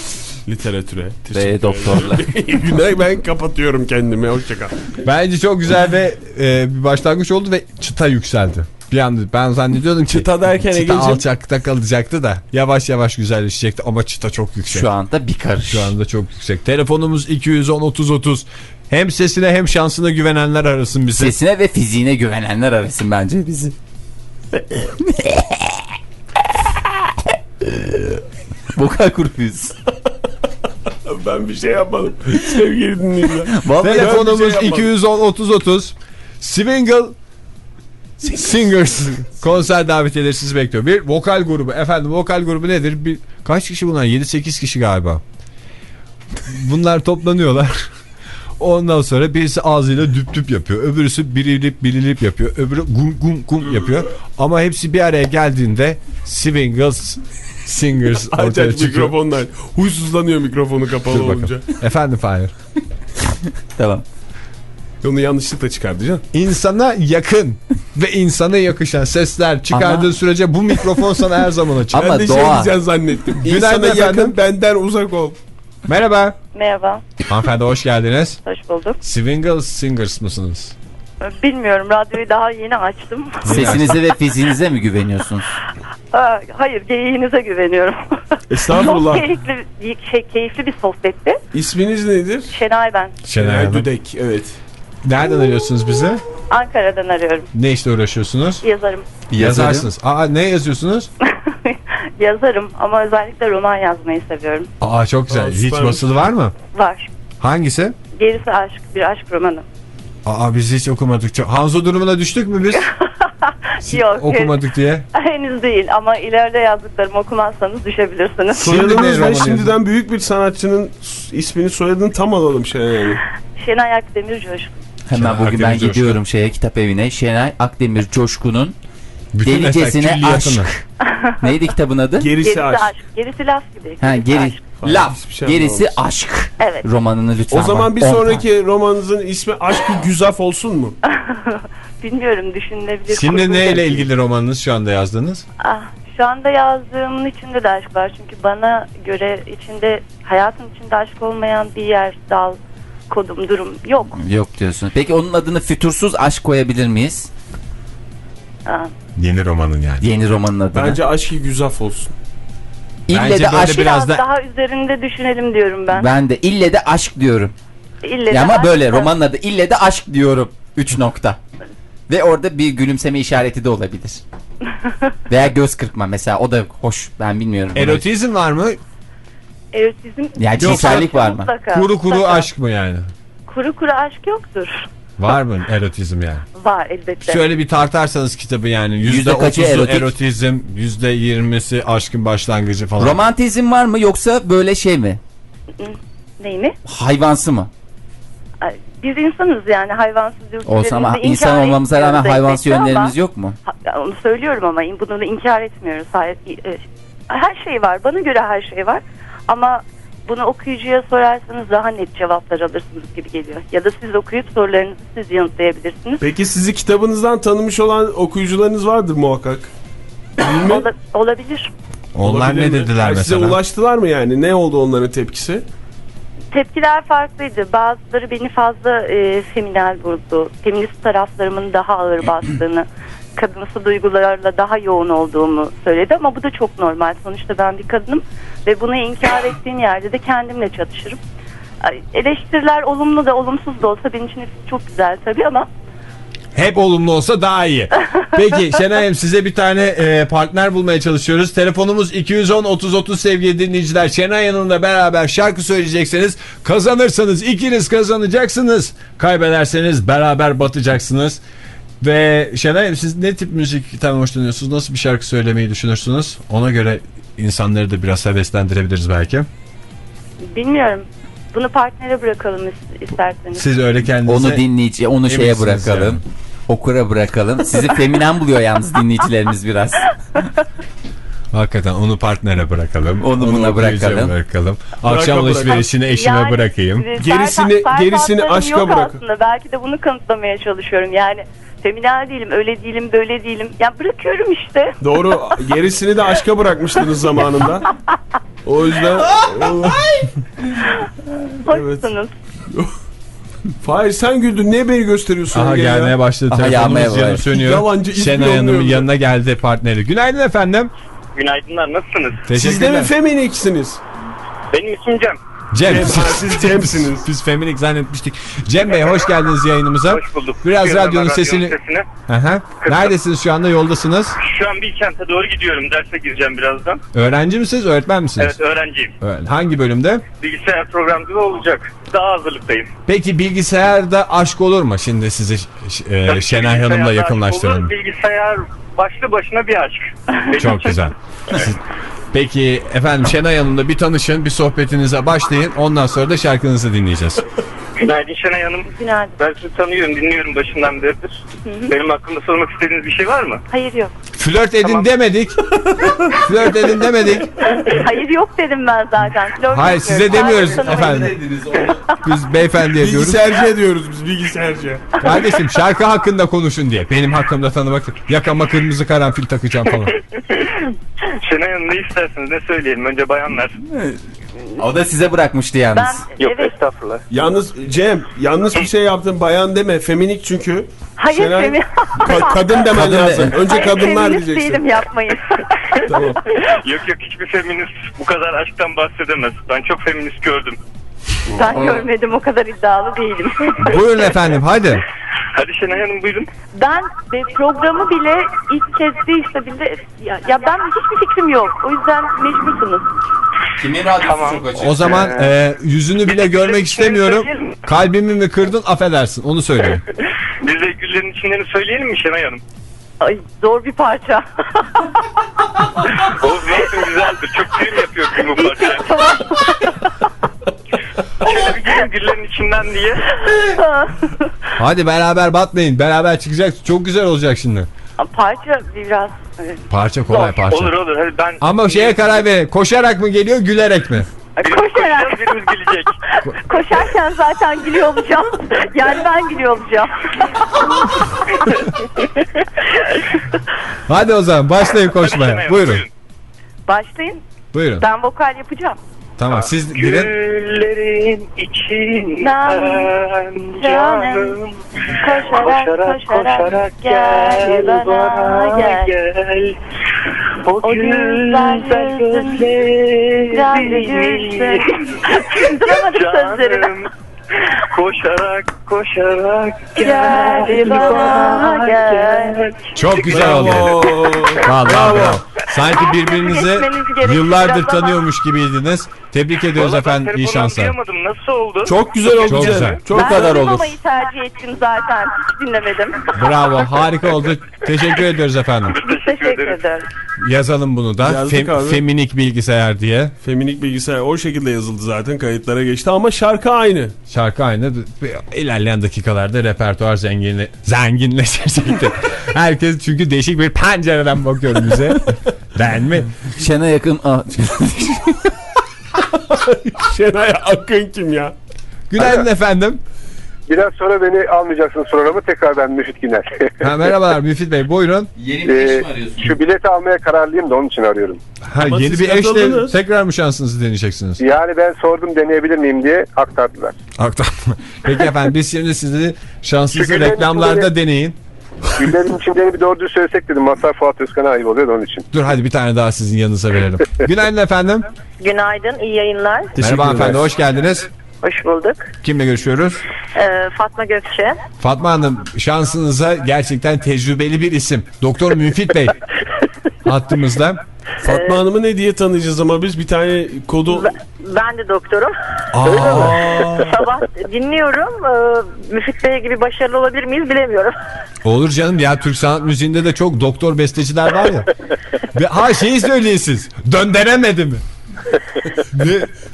Speaker 3: literatüre.
Speaker 4: Ve doktorlar.
Speaker 3: Günay ben kapatıyorum kendimi. Hoşçakal.
Speaker 1: Bence çok güzel ve e, bir başlangıç oldu ve çıta yükseldi. Bir anda ben zannediyordum ki
Speaker 3: Çıta derken
Speaker 1: çıta
Speaker 3: Ege'ciğim-
Speaker 1: alçakta kalacaktı da yavaş yavaş güzelleşecekti ama çıta çok yüksek.
Speaker 4: Şu anda bir karış.
Speaker 1: Şu anda çok yüksek. Telefonumuz 210 30 30. Hem sesine hem şansına güvenenler arasın bizi.
Speaker 4: Sesine ve fiziğine güvenenler arasın bence bizi. Vokal grubuyuz.
Speaker 3: Ben bir şey yapmadım. Sevgili dinleyiciler. Ben
Speaker 1: Telefonumuz
Speaker 3: şey yapmadım.
Speaker 1: 210 30 30. Swingle Singers konser davetiyeleri sizi bekliyor. Bir vokal grubu. Efendim vokal grubu nedir? Bir, kaç kişi bunlar? 7-8 kişi galiba. Bunlar toplanıyorlar. Ondan sonra birisi ağzıyla düp düp yapıyor. Öbürüsü birilip birilip yapıyor. Öbürü gum gum gum yapıyor. Ama hepsi bir araya geldiğinde Swingles Singers ortaya
Speaker 3: aç
Speaker 1: çıkıyor.
Speaker 3: mikrofonlar. Huysuzlanıyor mikrofonu kapalı olunca.
Speaker 1: Efendim Fahir.
Speaker 4: Tamam.
Speaker 3: Onu yanlışlıkla çıkardı canım.
Speaker 1: İnsana yakın ve insana yakışan sesler çıkardığın
Speaker 4: Ama-
Speaker 1: sürece bu mikrofon sana her zaman açık.
Speaker 4: Ama
Speaker 3: ben de şey
Speaker 4: doğa.
Speaker 3: diyeceksin zannettim. İnsana yakın benden uzak ol.
Speaker 1: Merhaba.
Speaker 10: Merhaba,
Speaker 1: Hanımefendi hoş geldiniz.
Speaker 10: hoş bulduk.
Speaker 1: Swingle Singers mısınız?
Speaker 10: Bilmiyorum, radyoyu daha yeni açtım.
Speaker 4: Sesinize ve fiziğinize mi güveniyorsunuz?
Speaker 10: Aa, Hayır, geyiğinize güveniyorum.
Speaker 3: Estağfurullah.
Speaker 10: Çok keyifli, şey, keyifli bir sohbetti.
Speaker 3: İsminiz nedir?
Speaker 10: Şenay ben,
Speaker 1: Şenay Hanım.
Speaker 3: Düdek. Evet.
Speaker 1: Nereden arıyorsunuz bizi?
Speaker 10: Ankara'dan arıyorum.
Speaker 1: Ne işle uğraşıyorsunuz?
Speaker 10: Yazarım.
Speaker 1: Yazarsınız. Aa ne yazıyorsunuz?
Speaker 10: Yazarım ama özellikle roman yazmayı seviyorum.
Speaker 1: Aa çok güzel.
Speaker 3: Aa,
Speaker 1: Hiç basılı var mı?
Speaker 10: Var.
Speaker 1: Hangisi?
Speaker 10: Gerisi aşk, bir aşk romanı.
Speaker 1: Aa biz hiç okumadık. Hanzo durumuna düştük mü biz?
Speaker 10: Yok,
Speaker 1: Okumadık diye.
Speaker 10: henüz değil ama ileride yazdıklarımı okumazsanız düşebilirsiniz.
Speaker 3: Soyadınız
Speaker 1: ne
Speaker 3: şimdiden büyük bir sanatçının ismini soyadını tam alalım Şenay Hanım.
Speaker 10: Şenay Akdemir Coşkun.
Speaker 4: Hemen
Speaker 1: Şenay
Speaker 4: bugün
Speaker 1: Akdemir
Speaker 4: ben
Speaker 1: Coşkun.
Speaker 4: gidiyorum şeye kitap evine. Şenay Akdemir Coşkun'un
Speaker 1: Bütün
Speaker 4: Delicesine aşk. Neydi kitabın adı?
Speaker 3: Gerisi,
Speaker 10: Gerisi
Speaker 3: aşk.
Speaker 10: aşk. Gerisi laf gibi.
Speaker 4: Ha,
Speaker 10: Gerisi
Speaker 4: geri,
Speaker 10: aşk.
Speaker 4: laf.
Speaker 3: Şey
Speaker 4: Gerisi
Speaker 3: anlamamışsın.
Speaker 4: aşk.
Speaker 10: Evet.
Speaker 4: Romanını lütfen.
Speaker 3: O zaman bir
Speaker 4: bak, on
Speaker 3: sonraki romanınızın ismi Aşkı Güzaf olsun mu?
Speaker 10: Bilmiyorum düşünülebilir.
Speaker 1: Şimdi neyle
Speaker 10: da-
Speaker 1: ilgili romanınız şu anda yazdınız?
Speaker 10: Ah, şu anda yazdığımın içinde de aşk var. Çünkü bana göre içinde hayatın içinde aşk olmayan bir yer, dal, kodum, durum yok.
Speaker 4: Yok diyorsun. Peki onun adını fütursuz aşk koyabilir miyiz?
Speaker 1: Yeni romanın yani.
Speaker 4: Yeni romanın adını.
Speaker 3: Bence Aşkı Güzaf olsun.
Speaker 4: ille
Speaker 1: Bence
Speaker 4: de aşk.
Speaker 1: biraz da-
Speaker 10: daha üzerinde düşünelim diyorum ben.
Speaker 4: Ben de ille de aşk diyorum.
Speaker 10: İlle
Speaker 4: Ya
Speaker 10: de
Speaker 4: ama
Speaker 10: aşk
Speaker 4: böyle
Speaker 10: da-
Speaker 4: romanın adı ille de aşk diyorum. 3 nokta. Ve orada bir gülümseme işareti de olabilir. Veya göz kırpma mesela o da hoş ben bilmiyorum. bunu.
Speaker 1: Erotizm var mı?
Speaker 10: Erotizm
Speaker 4: Ya cinsellik var mı?
Speaker 10: mutlaka.
Speaker 1: Kuru kuru
Speaker 10: mutlaka.
Speaker 1: aşk mı yani?
Speaker 10: Kuru kuru aşk yoktur.
Speaker 1: Var mı erotizm yani?
Speaker 10: Var elbette.
Speaker 1: Şöyle bir tartarsanız kitabı yani. Yüzde
Speaker 4: kaçı
Speaker 1: otuzu
Speaker 4: erotik?
Speaker 1: erotizm, yüzde yirmisi aşkın başlangıcı falan.
Speaker 4: Romantizm var mı yoksa böyle şey mi?
Speaker 10: Neyini?
Speaker 4: Hayvansı mı?
Speaker 10: Biz insanız yani hayvansız
Speaker 4: Olsa ama insan olmamıza rağmen hayvansı
Speaker 10: elbette ama-
Speaker 4: yönlerimiz yok mu?
Speaker 10: Onu söylüyorum ama bunu da inkar etmiyoruz. E, Her şey var. Bana göre her şey var. Ama bunu okuyucuya sorarsanız daha net cevaplar alırsınız gibi geliyor. Ya da siz okuyup sorularınızı siz yanıtlayabilirsiniz.
Speaker 3: Peki sizi kitabınızdan tanımış olan okuyucularınız vardır muhakkak.
Speaker 10: Ola- olabilir.
Speaker 1: Onlar
Speaker 3: Olabilir
Speaker 1: ne
Speaker 3: mi?
Speaker 1: dediler
Speaker 3: Yani
Speaker 1: mesela?
Speaker 3: Size ulaştılar mı yani? Ne oldu onların tepkisi?
Speaker 10: Tepkiler farklıydı. Bazıları beni fazla e, feminel buldu. Feminist taraflarımın daha ağır bastığını, kadınsı duygularla daha yoğun olduğumu söyledi ama bu da çok normal. Sonuçta ben bir kadınım ve bunu inkar ettiğim yerde de kendimle çatışırım. Eleştiriler olumlu da olumsuz da olsa benim için çok güzel tabii ama
Speaker 1: Hep olumlu olsa daha iyi. Peki Şenay'ım size bir tane e, partner bulmaya çalışıyoruz. Telefonumuz 210-30-30 sevgili dinleyiciler. Şenay Hanım'la beraber şarkı söyleyecekseniz kazanırsanız ikiniz kazanacaksınız. Kaybederseniz beraber batacaksınız. Ve Şenay'ım siz ne tip müzikten hoşlanıyorsunuz? Nasıl bir şarkı söylemeyi düşünürsünüz? Ona göre insanları da biraz heveslendirebiliriz belki.
Speaker 10: bilmiyorum. Bunu partnere bırakalım is- isterseniz.
Speaker 1: Siz öyle kendinize...
Speaker 4: Onu dinleyici, onu şeye bırakalım.
Speaker 1: yani.
Speaker 4: Okura bırakalım. Sizi feminen buluyor yalnız dinleyicilerimiz biraz.
Speaker 1: Hakikaten onu partnere bırakalım.
Speaker 4: Onu buna
Speaker 1: okuyucuya
Speaker 4: bırakalım.
Speaker 1: bırakalım. Akşam
Speaker 3: bırak.
Speaker 1: alışverişini eşime
Speaker 10: Yani,
Speaker 1: bırakayım.
Speaker 3: Gerisini- gerisini aşka.
Speaker 10: Aslında. Belki de bunu kanıtlamaya çalışıyorum. Yani feminal değilim, öyle değilim, böyle değilim. Ya bırakıyorum işte.
Speaker 3: Doğru. Gerisini de aşka bırakmıştınız zamanında. O yüzden... Evet.
Speaker 10: Hoşsunuz.
Speaker 3: Fahir sen güldün. Niye beni gösteriyorsun?
Speaker 1: Aha
Speaker 3: ya?
Speaker 1: gelmeye başladı.
Speaker 4: Aha,
Speaker 1: Telefonumuz
Speaker 4: gelmeye
Speaker 1: yanıp sönüyor.
Speaker 3: Yalancı
Speaker 1: Şenay Hanım'ın yanına geldi partneri. Günaydın efendim.
Speaker 9: Günaydınlar nasılsınız?
Speaker 3: Siz de mi feminiksiniz?
Speaker 9: Benim ismim Cem.
Speaker 3: Cem,
Speaker 1: Cem.
Speaker 3: siz Cem'siniz.
Speaker 1: Biz feminik zannetmiştik. Cem Bey hoş geldiniz yayınımıza.
Speaker 9: Hoş bulduk.
Speaker 1: Biraz
Speaker 9: Duyuyorum
Speaker 1: radyonun sesini...
Speaker 9: sesini.
Speaker 1: Aha. Neredesiniz şu anda yoldasınız?
Speaker 9: Şu an Bilkent'e doğru gidiyorum. Derse gireceğim birazdan.
Speaker 1: Öğrenci misiniz öğretmen misiniz?
Speaker 9: Evet öğrenciyim.
Speaker 1: Evet. Hangi bölümde?
Speaker 9: Bilgisayar programcılığı olacak. Daha hazırlıktayım.
Speaker 1: Peki bilgisayarda aşk olur mu? Şimdi sizi e, Şenay Hanım'la yakınlaştıralım.
Speaker 9: olur. Bilgisayar başlı başına bir aşk.
Speaker 1: Çok güzel. Peki efendim Şenay Hanım'la bir tanışın, bir sohbetinize başlayın. Ondan sonra da şarkınızı dinleyeceğiz.
Speaker 9: Günaydın Şenay Hanım.
Speaker 10: Günaydın.
Speaker 9: Ben sizi tanıyorum, dinliyorum başından beridir. Benim hakkında sormak istediğiniz bir şey var mı?
Speaker 10: Hayır yok.
Speaker 1: Flört edin
Speaker 9: Tamam.
Speaker 1: demedik. Flört edin demedik.
Speaker 10: Hayır yok dedim ben zaten. Flört
Speaker 1: Hayır, size demiyoruz
Speaker 10: Hayır,
Speaker 1: efendim. Biz beyefendiye diyoruz.
Speaker 3: Bilgisayarcı diyoruz biz bilgisayarcı.
Speaker 1: Kardeşim şarkı hakkında konuşun diye. Benim hakkımda tanımak. Yakama kırmızı karanfil takacağım falan.
Speaker 9: Şenay Hanım ne isterseniz ne söyleyelim? Önce bayanlar.
Speaker 4: O da size bırakmıştı
Speaker 10: Ben
Speaker 4: yalnız.
Speaker 9: Yok
Speaker 10: evet.
Speaker 9: estağfurullah.
Speaker 3: Yalnız Cem yanlış bir şey yaptın bayan deme. Feminik çünkü.
Speaker 10: Hayır
Speaker 3: Şenay-
Speaker 10: femi-
Speaker 3: Ka- kadın demen
Speaker 4: Kadın de-
Speaker 3: lazım. Önce
Speaker 10: Hayır,
Speaker 3: kadınlar diyeceksin.
Speaker 10: değilim yapmayın.
Speaker 3: Tamam.
Speaker 9: Yok yok hiçbir feminist bu kadar aşktan bahsedemez. Ben çok feminist gördüm.
Speaker 10: ben görmedim o kadar iddialı değilim.
Speaker 1: Buyurun efendim hadi.
Speaker 9: Hadi Şenay Hanım buyurun.
Speaker 10: Ben e, programı bile ilk kez değilse bile ya, ya ben hiçbir fikrim yok. O yüzden mecbursunuz.
Speaker 4: Kimin radyosu
Speaker 9: Tamam.
Speaker 4: çok açık?
Speaker 1: O zaman e, yüzünü bile görmek istemiyorum. Kalbimi mi kırdın affedersin onu söyleyeyim.
Speaker 9: Biz de güllerin içinden söyleyelim mi Şenay Hanım?
Speaker 10: Ay, zor bir parça.
Speaker 9: O zaten güzeldir. Çok film yapıyor bu parça. Gelin güllerin içinden diye.
Speaker 1: Hadi beraber batmayın. Beraber çıkacak. Çok güzel olacak şimdi.
Speaker 10: parça biraz
Speaker 1: Parça kolay parça.
Speaker 9: Olur olur. Hadi ben...
Speaker 1: Ama şeye karar verin. Koşarak mı geliyor gülerek mi?
Speaker 10: Koşarak.
Speaker 9: birimiz gelecek.
Speaker 10: koşarken zaten gülüyor olacağım. Yani ben gülüyor olacağım.
Speaker 1: Hadi o zaman başlayın koşmaya. Buyurun.
Speaker 10: Başlayın.
Speaker 1: Buyurun.
Speaker 10: Ben vokal yapacağım.
Speaker 1: Tamam siz girin.
Speaker 9: Güllerin içinden canım
Speaker 10: Koşarak
Speaker 9: Koşarak koşarak gel bana gel O
Speaker 10: O
Speaker 9: güzel
Speaker 10: gözlerini Duramadık
Speaker 9: koşarak koşarak
Speaker 10: Gel
Speaker 9: gel
Speaker 10: bana gel.
Speaker 9: gel
Speaker 1: Çok güzel oldu. Vallahi bravo. Sanki birbirinizi yıllardır tanıyormuş gibiydiniz. Tebrik ediyoruz
Speaker 9: Vallahi
Speaker 1: efendim.
Speaker 9: ben
Speaker 1: İyi şanslar.
Speaker 9: Nasıl oldu?
Speaker 3: Çok güzel oldu
Speaker 1: Çok güzel.
Speaker 3: Çok
Speaker 11: ben
Speaker 3: kadar olur.
Speaker 11: duymamayı tercih ettim zaten. Hiç dinlemedim.
Speaker 1: Bravo harika oldu. Teşekkür ediyoruz efendim.
Speaker 11: Teşekkür ederim.
Speaker 1: Yazalım bunu da. Fem-
Speaker 3: abi.
Speaker 1: feminik bilgisayar diye.
Speaker 3: Feminik bilgisayar o şekilde yazıldı zaten kayıtlara geçti ama şarkı aynı.
Speaker 1: Şarkı aynı. İlerleyen dakikalarda repertuar zenginle zenginleşecektir. Herkes çünkü değişik bir pencereden bakıyor bize. Ben mi?
Speaker 4: Şen'e yakın... Aa,
Speaker 3: Şenay Akın kim ya?
Speaker 1: Günaydın efendim.
Speaker 8: Biraz sonra beni almayacaksınız programa. Tekrar ben Müfit Güner.
Speaker 1: Ha, merhabalar Müfit Bey buyurun.
Speaker 4: Yeni bir
Speaker 8: Ee,
Speaker 4: iş mi arıyorsun?
Speaker 8: şu bileti almaya kararlıyım da onun için arıyorum.
Speaker 1: Ha,
Speaker 3: Ama
Speaker 1: yeni
Speaker 3: siz
Speaker 1: bir eşle tekrar mı şansınızı deneyeceksiniz?
Speaker 8: Yani ben sordum deneyebilir miyim diye aktardılar.
Speaker 1: Aktarma. Peki efendim biz şimdi sizi şansınızı
Speaker 8: Çünkü
Speaker 1: reklamlarda deneyin.
Speaker 8: Güllerin içinde bir doğru söylesek dedim. Masar Fuat Özkan'a ayıp oluyor da onun için.
Speaker 1: Dur hadi bir tane daha sizin yanınıza verelim. Günaydın efendim.
Speaker 11: Günaydın, iyi yayınlar.
Speaker 1: Merhaba hanımefendi hoş geldiniz.
Speaker 11: Hoş bulduk.
Speaker 1: Kimle görüşüyoruz?
Speaker 11: Ee, Fatma Gökçe.
Speaker 1: Fatma Hanım şansınıza gerçekten tecrübeli bir isim. Doktor Müfit Bey hattımızda.
Speaker 3: Fatma Hanım'ı ne diye tanıyacağız ama biz bir tane kodu...
Speaker 11: Ben, ben de doktorum.
Speaker 1: Aa,
Speaker 11: Sabah dinliyorum. Ee, Müfit Bey gibi başarılı olabilir miyiz bilemiyorum.
Speaker 1: olur canım ya Türk sanat müziğinde de çok doktor besteciler var ya. Ve, ha şeyi söyleyin siz. Döndüremedi mi? ne?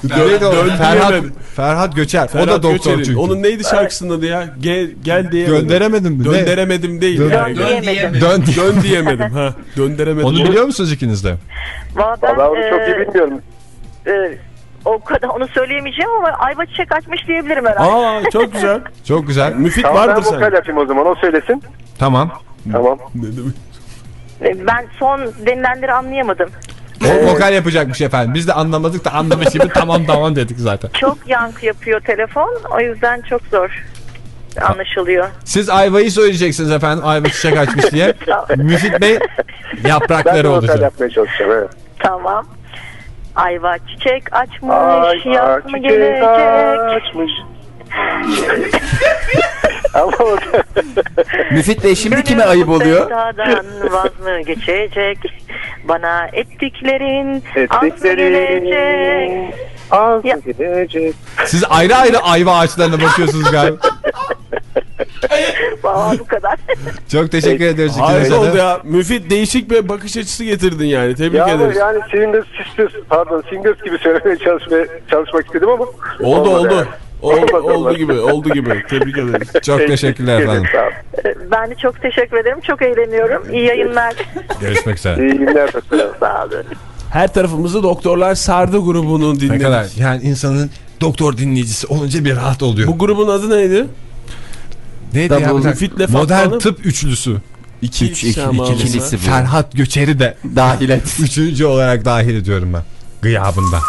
Speaker 1: O?
Speaker 3: dön
Speaker 1: Ferhat. Ferhat Göçer. o
Speaker 3: Ferhat
Speaker 1: da doktor
Speaker 3: Göçer'in.
Speaker 1: çünkü.
Speaker 3: Onun neydi şarkısının adı ya? Gel, gel diyemedim.
Speaker 1: Gönderemedim mi? Ne?
Speaker 3: Dönderemedim değil.
Speaker 1: Dön-
Speaker 3: yani.
Speaker 4: Dön diyemedim.
Speaker 1: Dön.
Speaker 3: Dön diyemedim. Ha, dönderemedim.
Speaker 1: Onu biliyor musunuz ikiniz de?
Speaker 11: Valla ben
Speaker 8: Vallahi onu çok
Speaker 11: e,
Speaker 8: iyi bilmiyorum.
Speaker 11: e, o kadar onu söyleyemeyeceğim ama ayva çiçek açmış diyebilirim herhalde.
Speaker 3: Aa çok güzel.
Speaker 1: Çok güzel.
Speaker 3: Müfit
Speaker 8: Tamam ben
Speaker 3: vardır
Speaker 8: vokal
Speaker 3: sen.
Speaker 8: yapayım o zaman. O söylesin.
Speaker 1: Tamam.
Speaker 8: Tamam.
Speaker 11: E, Ben son denilenleri anlayamadım.
Speaker 1: O vokal yapacakmış efendim. Biz de anlamadık da anlamış gibi tamam tamam dedik zaten.
Speaker 11: Çok yankı yapıyor telefon. O yüzden çok zor anlaşılıyor.
Speaker 1: Siz ayvayı söyleyeceksiniz efendim. Ayva çiçek açmış diye. Müfit Bey
Speaker 8: Ben de
Speaker 1: yaprakları
Speaker 8: vokal
Speaker 1: olacak.
Speaker 8: yapmaya çalışacağım. Evet.
Speaker 11: Tamam. Ayva çiçek açmış,
Speaker 8: Ay,
Speaker 11: yaz mı
Speaker 8: çiçek
Speaker 11: gelecek?
Speaker 8: açmış. Ama o da-
Speaker 4: Müfit Bey şimdi kime ayıp oluyor?
Speaker 11: Sevdadan vaz mı geçecek? Bana ettiklerin az mı gelecek?
Speaker 8: az
Speaker 11: Ya.
Speaker 8: gidecek.
Speaker 1: Siz ayrı ayrı ayva ağaçlarına bakıyorsunuz galiba.
Speaker 11: Valla bu kadar.
Speaker 1: Çok teşekkür ediyoruz.
Speaker 3: Harika oldu ya. Müfit değişik bir bakış açısı getirdin yani. Tebrik
Speaker 8: Ya
Speaker 3: ederiz.
Speaker 8: yani Singers Sisters pardon Singers gibi söylemeye çalışmaya, çalışmak istedim ama
Speaker 3: Oldu oldu.
Speaker 8: yani.
Speaker 3: Oldu
Speaker 8: olmadı.
Speaker 3: gibi oldu gibi. Tebrik ederiz.
Speaker 1: Çok teşekkürler efendim.
Speaker 11: Ben de çok teşekkür ederim. Çok eğleniyorum. İyi yayınlar.
Speaker 1: Görüşmek üzere.
Speaker 8: İyi günler.
Speaker 11: Sağ olun.
Speaker 3: Her tarafımızı doktorlar sardı grubunun
Speaker 1: Ne
Speaker 3: dinledik.
Speaker 1: kadar yani insanın doktor dinleyicisi olunca bir rahat oluyor.
Speaker 3: Bu grubun adı neydi?
Speaker 1: Neydi ya?
Speaker 3: Müfit'le
Speaker 1: Modern tıp üçlüsü.
Speaker 3: İki,
Speaker 4: Üç, iki, ikilisi bu.
Speaker 1: Ferhat Göçer'i de
Speaker 4: Dahil et.
Speaker 1: üçüncü olarak dahil ediyorum ben. Gıyabında.